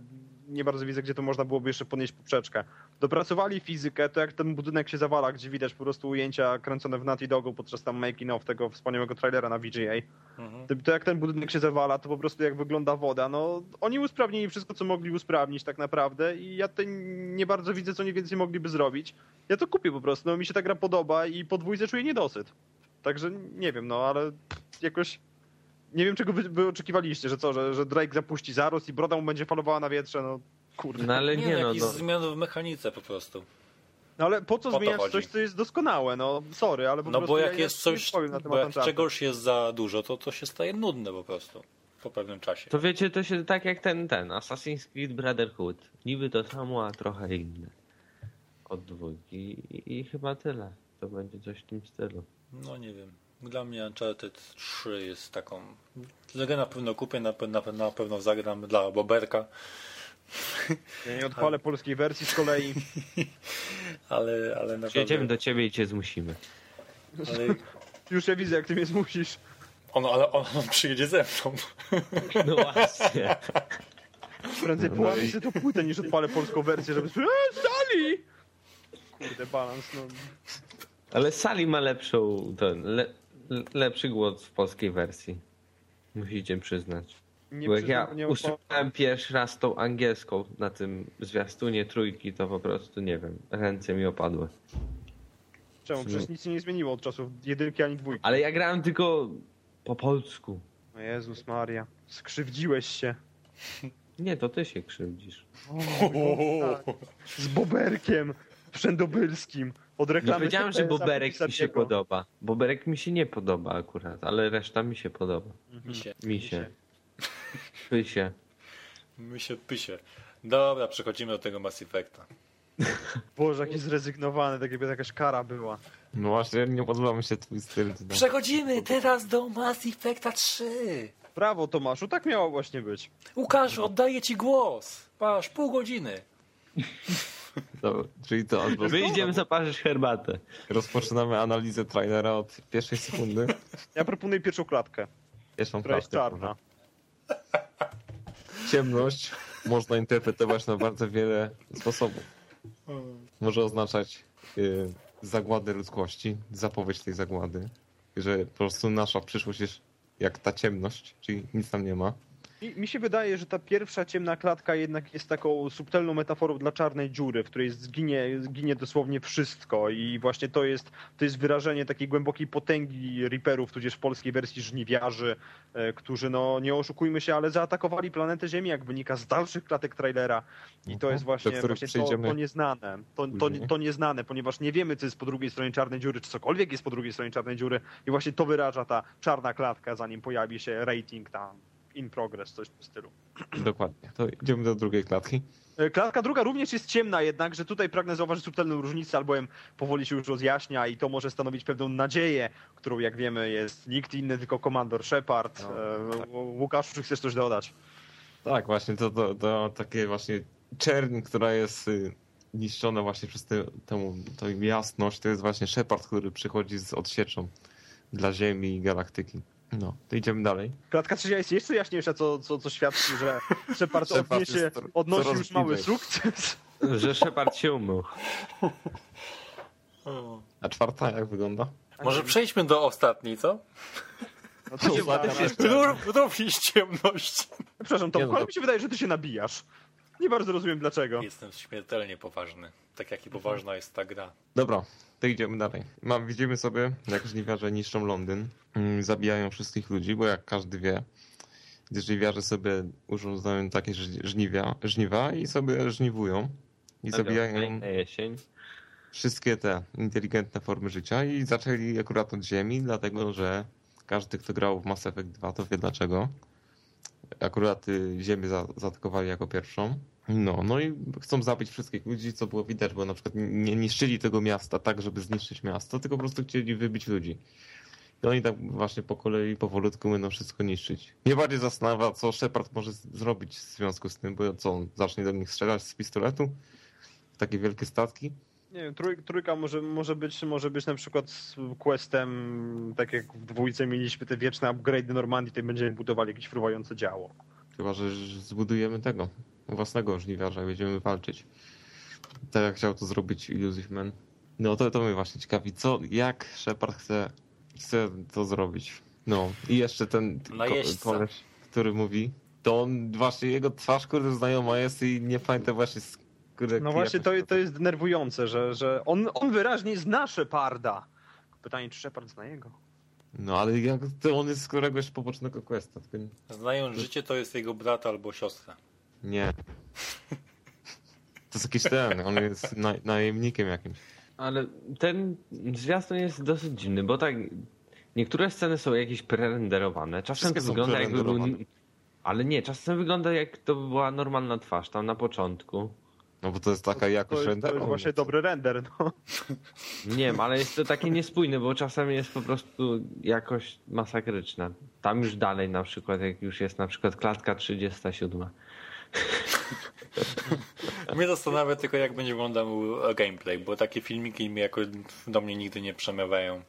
S2: nie bardzo widzę, gdzie to można byłoby jeszcze podnieść poprzeczkę. Dopracowali fizykę, to jak ten budynek się zawala, gdzie widać po prostu ujęcia kręcone w Naughty Dogu podczas tam making of tego wspaniałego trailera na VGA.
S1: Mhm.
S2: To- To jak ten budynek się zawala, to po prostu jak wygląda woda. No, oni usprawnili wszystko, co mogli usprawnić tak naprawdę i ja tutaj nie bardzo widzę, co oni więcej mogliby zrobić. Ja to kupię po prostu, no mi się ta gra podoba i po dwójce czuję niedosyt. Także nie wiem, no ale jakoś nie wiem, czego wy, wy oczekiwaliście, że co, że, że Drake zapuści zarost i broda mu będzie falowała na wietrze, no kurde.
S4: No ale
S1: Nie,
S4: nie,
S1: no,
S4: no,
S1: jakiś
S4: no
S1: zmian w mechanice po prostu.
S2: No ale po co
S1: O to
S2: zmieniać coś, co jest doskonałe, no sorry, ale po
S1: No
S2: prostu
S1: bo
S2: ja,
S1: jak
S2: ja
S1: jest coś, bo jak czegoś jest za dużo, to to się staje nudne po prostu. Po pewnym czasie.
S4: To wiecie, to się tak jak ten, ten Assassin's Creed Brotherhood. Niby to samo, a trochę inne. Od dwójki i, i chyba tyle. To będzie coś w tym stylu.
S1: No nie wiem. Dla mnie Uncharted 3 jest taką... Legę na pewno kupię, na, pe- na, pe- na pewno zagram dla Boberka,
S2: Ja nie odpalę polskiej wersji z kolei.
S1: ale, ale naprawdę...
S4: Przyjedziemy do ciebie i cię zmusimy.
S1: Ale
S2: Już ja widzę, jak ty mnie zmusisz.
S1: On, ale on, on przyjedzie ze mną.
S4: No właśnie.
S2: Prędzej
S3: No
S2: połamię
S3: i-
S2: sobie tą płytę, niż odpalę polską wersję, żeby sobie eee, Sali! Kurde, balans, no.
S4: Ale Sali ma lepszą, ten, le, lepszy głos w polskiej wersji. Musicie przyznać.
S2: Nie
S4: Bo jak ja usłyszałem pierwszy raz tą angielską na tym zwiastunie trójki, to po prostu nie wiem, ręce mi opadły.
S2: Czemu? Przecież nic się nie zmieniło od czasów jedynki ani dwójki.
S4: Ale ja grałem tylko po polsku.
S2: O Jezus Maria. Skrzywdziłeś się.
S4: Nie, to ty się krzywdzisz.
S2: tak. Z Boberkiem wszędobylskim. Od
S4: Nie
S2: reklamy
S4: powiedziałem, że Boberek mi się podoba. Boberek mi się nie podoba akurat, ale reszta mi się podoba.
S1: Mi się,
S4: Mi się. Pysie.
S1: my się pysie. Dobra, przechodzimy do tego Mass Effecta.
S2: Boże, jaki zrezygnowany, tak jakby jakaś kara była.
S3: No właśnie, nie podoba mi się twój styl.
S1: Przechodzimy teraz do Mass Effecta 3.
S2: Brawo Tomaszu, tak miało właśnie być.
S1: Łukasz, oddaję ci głos. Masz pół godziny.
S3: Dobra, czyli to roz,
S4: Wyjdziemy zaparzyć herbatę.
S3: rozpoczynamy analizę trailera od pierwszej sekundy.
S2: Ja proponuję pierwszą klatkę,
S3: Pierwszą
S2: która jest
S3: klatkę,
S2: czarna.
S3: Ciemność można interpretować na bardzo wiele sposobów. Może oznaczać y, zagładę ludzkości, zapowiedź tej zagłady, że po prostu nasza przyszłość jest jak ta ciemność, czyli nic tam nie ma.
S2: Mi, mi się wydaje, że ta pierwsza ciemna klatka jednak jest taką subtelną metaforą dla czarnej dziury, w której zginie, zginie dosłownie wszystko. I właśnie to jest, to jest wyrażenie takiej głębokiej potęgi Reaperów, tudzież w polskiej wersji żniwiarzy, e, którzy, no nie oszukujmy się, ale zaatakowali planetę Ziemi, jak wynika z dalszych klatek trailera. I to
S3: Mhm.
S2: jest właśnie,
S3: których
S2: właśnie to, to nieznane, to, to, to nieznane, ponieważ nie wiemy, co jest po drugiej stronie czarnej dziury, czy cokolwiek jest po drugiej stronie czarnej dziury. I właśnie to wyraża ta czarna klatka, zanim pojawi się rating tam in progress, coś w tym stylu.
S3: Dokładnie. To idziemy do drugiej klatki.
S2: E, Klatka druga również jest ciemna jednak, że tutaj pragnę zauważyć subtelną różnicę, albowiem powoli się już rozjaśnia i to może stanowić pewną nadzieję, którą jak wiemy jest nikt inny, tylko komandor Shepard.
S3: No,
S2: E,
S3: tak.
S2: Łukasz, czy chcesz coś dodać?
S3: Tak, właśnie to, to, to takie właśnie czerń, która jest y, niszczona właśnie przez tę tę tę jasność, to jest właśnie Shepard, który przychodzi z odsieczą dla Ziemi i galaktyki. No, to idziemy dalej.
S2: Klatka trzecia jest jeszcze jaśniejsza, co, co, co świadczy, że Shepard odniesie, odnosi już mały sukces.
S4: Że Shepard się umył.
S3: A czwarta jak wygląda?
S1: Może przejdźmy do ostatniej, co?
S2: No to się
S3: Ostatnia
S2: uda.
S3: jest-
S1: Ró- Również ciemność.
S2: Przepraszam, Tomku,
S3: no
S2: ale
S3: to-
S2: mi się wydaje, że ty się nabijasz. Nie bardzo rozumiem dlaczego.
S1: Jestem śmiertelnie poważny. Tak jak i poważna jest ta gra.
S3: Dobra, to idziemy dalej. Mam, widzimy sobie, jak żniwiarze niszczą Londyn, mm, zabijają wszystkich ludzi, bo jak każdy wie, żniwiarze sobie urządzają takie żni- żniwia, żniwa i sobie żniwują i zabijają
S4: Na jesień.
S3: wszystkie te inteligentne formy życia i zaczęli akurat od Ziemi, dlatego że każdy, kto grał w Mass Effect 2, to wie dlaczego. Akurat y, Ziemię za, zaatakowali jako pierwszą. No, no i chcą zabić wszystkich ludzi, co było widać, bo na przykład nie niszczyli tego miasta tak, żeby zniszczyć miasto, tylko po prostu chcieli wybić ludzi. I oni tak właśnie po kolei, powolutku będą wszystko niszczyć. Mnie bardziej zastanawia, co Shepard może zrobić w związku z tym, bo co, on zacznie do nich strzelać z pistoletu? W takie wielkie statki?
S2: Nie wiem, trój, trójka może, może, być, może być na przykład z questem, tak jak w dwójce mieliśmy te wieczne upgrade'y Normandii, tutaj będziemy budowali jakieś fruwające działo.
S3: Chyba, że zbudujemy tego, własnego żniwiarza i będziemy walczyć. Tak jak chciał to zrobić Illusive Man. No to, to mnie właśnie ciekawi, co, jak Shepard chce, chce to zrobić. No i jeszcze ten
S1: Najeźdźca.
S3: koleś, który mówi, to on właśnie, jego twarz kurde znajoma jest i nie pamiętam właśnie z kurde,
S2: No właśnie, to, to jest denerwujące, że, że on, on wyraźnie zna Sheparda. Pytanie, czy Shepard zna jego?
S3: No ale jak, to on jest z któregoś pobocznego questa, tylko
S1: Znając życie, to jest jego brat albo siostra.
S3: nie. To jest jakiś ten, on jest naj, najemnikiem jakimś.
S4: Ale ten zwiastun jest dosyć dziwny, bo tak niektóre sceny są jakieś prerenderowane. Czasem to wygląda jakby był... Ale nie, czasem wygląda jak to była normalna twarz tam na początku.
S3: No bo to jest taka
S2: To
S3: jakość
S2: jest, to
S3: renderu.
S2: jest właśnie dobry render, no.
S4: Nie wiem, ale jest to takie niespójne, bo czasem jest po prostu jakość masakryczna. Tam już dalej na przykład, jak już jest na przykład klatka 37.
S1: Mnie zastanawia tylko, jak będzie wyglądał gameplay, bo takie filmiki mnie jakoś do mnie nigdy nie przemawiają.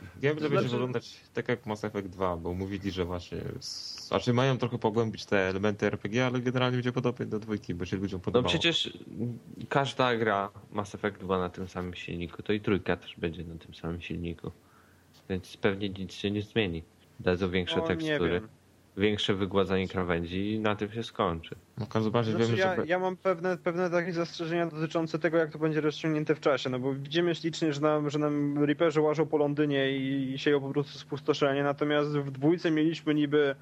S3: Gameplay
S2: Znaczy-
S3: będzie wyglądać tak jak Mass Effect 2, bo mówili, że właśnie... Znaczy mają trochę pogłębić te elementy RPG, ale generalnie będzie podobny do dwójki, bo się ludziom
S4: No
S3: podobało.
S4: przecież każda gra Mass Effect 2 na tym samym silniku, to i trójka też będzie na tym samym silniku. Więc pewnie nic się nie zmieni. Dadzą większe
S2: No,
S4: tekstury, większe wygładzanie krawędzi i na tym się skończy.
S3: No w każdym razie
S2: Znaczy,
S3: wiemy,
S2: ja,
S3: że...
S2: ja mam pewne, pewne takie zastrzeżenia dotyczące tego, jak to będzie rozciągnięte w czasie, no bo widzimy ślicznie, że nam, że nam Reaperzy łażą po Londynie i, i sieją po prostu spustoszenie, natomiast w dwójce mieliśmy niby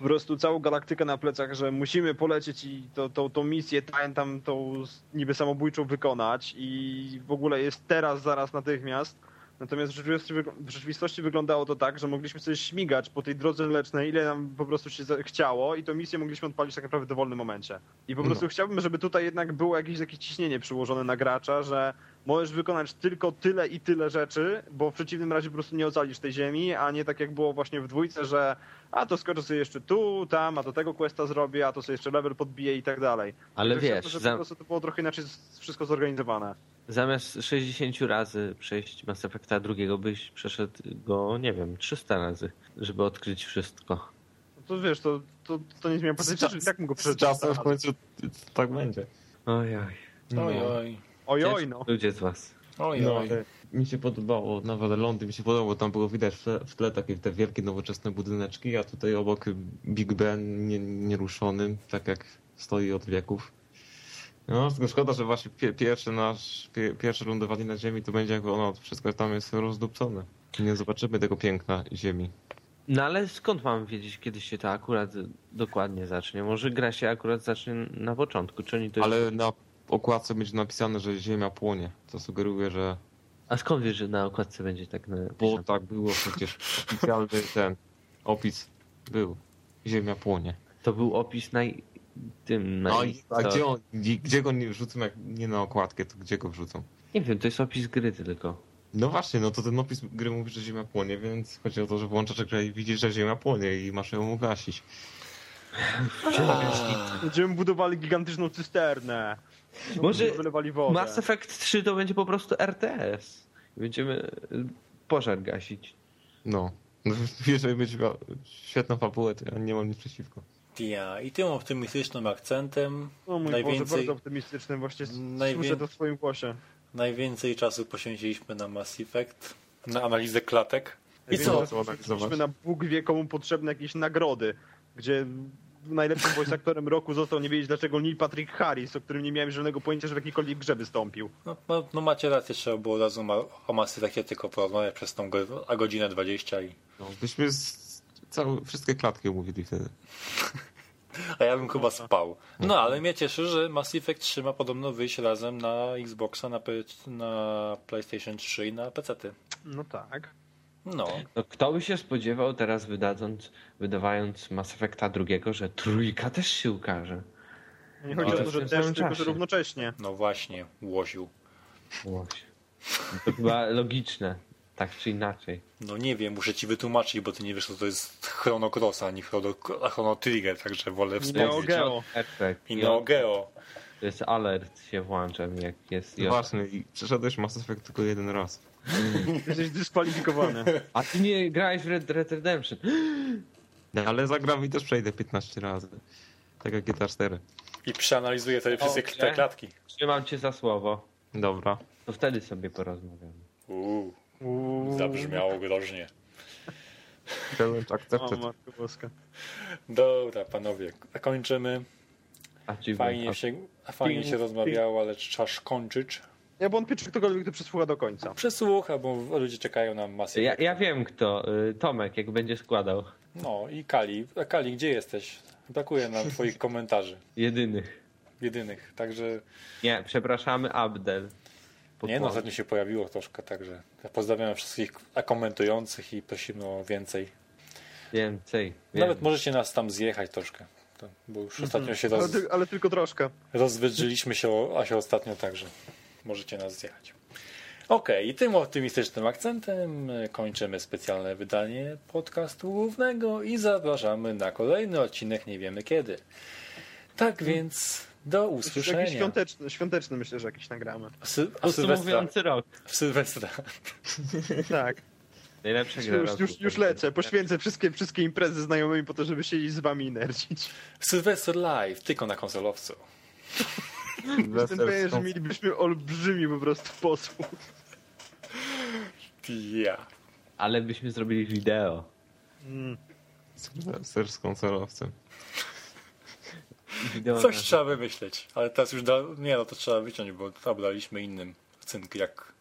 S2: po prostu całą galaktykę na plecach, że musimy polecieć i to, to, tą misję tam, tam tą niby samobójczą wykonać i w ogóle jest teraz, zaraz, natychmiast. Natomiast w rzeczywistości, wygl- w rzeczywistości wyglądało to tak, że mogliśmy sobie śmigać po tej drodze mlecznej, ile nam po prostu się chciało i tą misję mogliśmy odpalić tak naprawdę w dowolnym momencie. I po prostu
S3: No.
S2: chciałbym, żeby tutaj jednak było jakieś, jakieś ciśnienie przyłożone na gracza, że możesz wykonać tylko tyle i tyle rzeczy, bo w przeciwnym razie po prostu nie ocalisz tej ziemi, a nie tak jak było właśnie w dwójce, że a to skoczę sobie jeszcze tu, tam, a do tego questa zrobię, a to sobie jeszcze level podbiję i tak dalej.
S4: Ale
S2: To
S4: wiesz,
S2: żeby
S4: za,
S2: po prostu to było trochę inaczej z- wszystko zorganizowane.
S4: zamiast 60 razy przejść Mass Effecta drugiego, byś przeszedł go, nie wiem, 300 razy, żeby odkryć wszystko.
S2: No to wiesz, to, to, to nie zmienia
S3: Z,
S2: pozycji, że jak mu go
S3: z
S2: przeczytać
S3: czasem w końcu tak będzie.
S4: Oj, oj.
S1: Oj, oj.
S2: Oj, oj,
S4: Ciężko
S2: no.
S4: Ludzie z was.
S1: Oj,
S3: No,
S1: oj.
S3: mi się podobało, nawet Londyn mi się podobało, tam było widać w tle, takie te wielkie, nowoczesne budyneczki, a tutaj obok Big Ben nie, nieruszony, tak jak stoi od wieków. No, tylko szkoda, że właśnie pie, pierwsze nasz, pie, pierwsze lądowanie na Ziemi to będzie jakby ono, wszystko tam jest rozdupcone. Nie zobaczymy tego piękna Ziemi.
S4: No ale skąd mam wiedzieć, kiedy się to akurat dokładnie zacznie? Może gra się akurat zacznie na początku, czy oni to
S3: Ale
S4: już...
S3: na okładce będzie napisane, że Ziemia płonie, co sugeruje, że
S4: A skąd wiesz, że na okładce będzie tak
S3: Bo
S4: napisane?
S3: tak było przecież oficjalny ten opis był. Ziemia płonie.
S4: To był opis na tym... Na
S3: No i a gdzie, on, gdzie, gdzie go nie wrzucą, jak nie na okładkę, to gdzie go wrzucą?
S4: Nie wiem, to jest opis gry tylko.
S3: No właśnie, no to ten opis gry mówi, że Ziemia płonie, więc chodzi o to, że włączasz grę i widzisz, że Ziemia płonie i masz ją ugasić.
S2: Będziemy budowali gigantyczną cysternę.
S4: Może
S2: wylewali wodę.
S4: Mass Effect 3 to będzie po prostu RTS. Będziemy y, pożar gasić.
S3: No. no jeżeli będzie miał świetną fabułę, to ja nie mam nic przeciwko.
S1: Ja. I tym optymistycznym akcentem
S2: O mój Boże,
S1: najwięcej,
S2: bardzo optymistyczny, właśnie
S1: Najwię-
S2: słyszę to w swoim głosie.
S1: najwięcej czasu poświęciliśmy na Mass Effect, na analizę klatek. I co?
S2: Poszliśmy na Bóg wie komu potrzebne jakieś nagrody, gdzie najlepszym voice aktorem roku został, nie wiedzieć dlaczego, Neil Patrick Harris, o którym nie miałem żadnego pojęcia, że w jakiejkolwiek grze wystąpił.
S1: No, no, no macie rację, trzeba było od razu ma, o Mass Effectie tylko porozmawiać przez tą a godzinę 20 i...
S3: No, byśmy z, całe, wszystkie klatki omówili wtedy.
S1: A ja bym chyba spał. No ale mnie cieszy, że Mass Effect 3 ma podobno wyjść razem na Xboxa, na, na PlayStation 3 i na PC-ty.
S2: No tak.
S1: No.
S4: No, kto by się spodziewał teraz wydając, wydawając Mass Effecta drugiego, że trójka też się ukaże.
S2: Nie
S1: No,
S2: chodzi
S1: ale
S2: o to, że też, tylko że równocześnie.
S1: No właśnie, Łosiu.
S4: Właśnie. No To chyba logiczne, tak czy inaczej.
S1: No nie wiem, muszę ci wytłumaczyć, bo ty nie wiesz, co to jest Chrono Cross, ani Chrono, Chrono Trigger, także wolę
S2: Neo
S1: wspomnieć.
S2: Geo.
S4: Efekt.
S1: I Neo Geo.
S4: To jest alert się włącza, jak jest.
S3: No właśnie, i przeszedłeś Mass Effect tylko jeden raz.
S2: Jesteś dyskwalifikowany.
S4: A ty nie grałeś w Red Red Redemption.
S3: No, ale zagram i też przejdę 15 razy. Tak jak GTA 4.
S1: I przeanalizuję sobie wszystkie
S4: Dobrze.
S1: te klatki.
S4: Trzymam cię za słowo.
S3: Dobra.
S4: To wtedy sobie porozmawiamy.
S1: Uuu,
S2: Uuu.
S1: zabrzmiało groźnie.
S3: Challenge
S2: O,
S3: accepted.
S2: matko boska.
S1: Dobra, panowie, kończymy.
S4: Achievement.
S1: Fajnie się, fajnie się rozmawiało, ale trzeba kończyć.
S2: Ja wątpię, czy ktokolwiek to przesłucha do końca.
S1: Przesłucha, bo ludzie czekają na masę.
S4: Ja, ja wiem kto. y, Tomek, jak będzie składał.
S1: No i Kali. A Kali, gdzie jesteś? Brakuje nam twoich komentarzy.
S4: Jedynych.
S1: Jedynych. Także
S4: Nie, przepraszamy, Abdel.
S1: nie no, ostatnio się pojawiło troszkę, także pozdrawiam wszystkich komentujących i prosimy o więcej.
S4: Więcej. Wiem.
S1: Nawet możecie nas tam zjechać troszkę. To, bo już ostatnio się
S2: Ale,
S1: roz,
S2: ty, ale tylko troszkę.
S1: rozwydrzyliśmy się, a się ostatnio także możecie nas zjechać. Okej, i tym optymistycznym akcentem kończymy specjalne wydanie podcastu głównego i zapraszamy na kolejny odcinek, nie wiemy kiedy. Tak więc do
S2: Jakiś
S1: usłyszenia.
S2: świąteczny, świąteczny myślę, że jakiś nagramy.
S1: Sy- a Sylwestra,
S4: Podsumowujący rok.
S1: w Sylwestra.
S2: Tak.
S4: Najlepsza gra
S2: Już, już, już lecę. Poświęcę wszystkie, wszystkie imprezy znajomymi po to, żeby siedzieć z wami i nerdzić.
S1: Sylwester Live, tylko na konsolowcu.
S2: Jestem pewien, że mielibyśmy olbrzymi po prostu posłuch.
S1: Ja.
S4: Ale byśmy zrobili wideo.
S2: Mm.
S3: Ser z
S4: wideo
S1: Coś
S4: na-
S1: trzeba wymyśleć, ale teraz już da... nie no to trzeba wyciąć, bo obraliśmy innym cynk jak,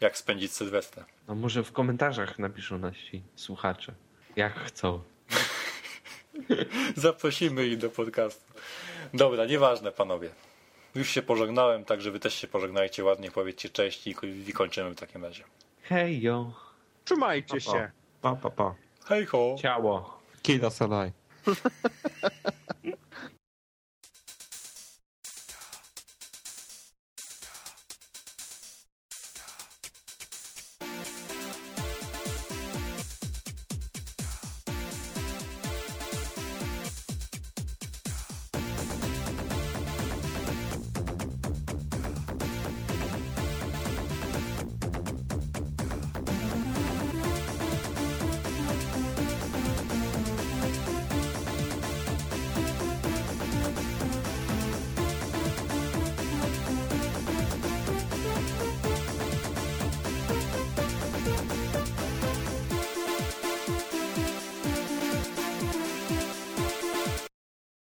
S1: jak spędzić Sylwestra.
S4: No może w komentarzach napiszą nasi słuchacze. Jak chcą.
S1: Zaprosimy ich do podcastu. Dobra, nieważne panowie. Już się pożegnałem, także wy też się pożegnajcie ładnie, powiedzcie cześć i, i kończymy w takim razie.
S4: Hej.
S2: Trzymajcie
S3: Pa,
S2: się.
S3: Pa, pa, pa.
S1: Hej ho!
S4: Ciało.
S3: Us alive.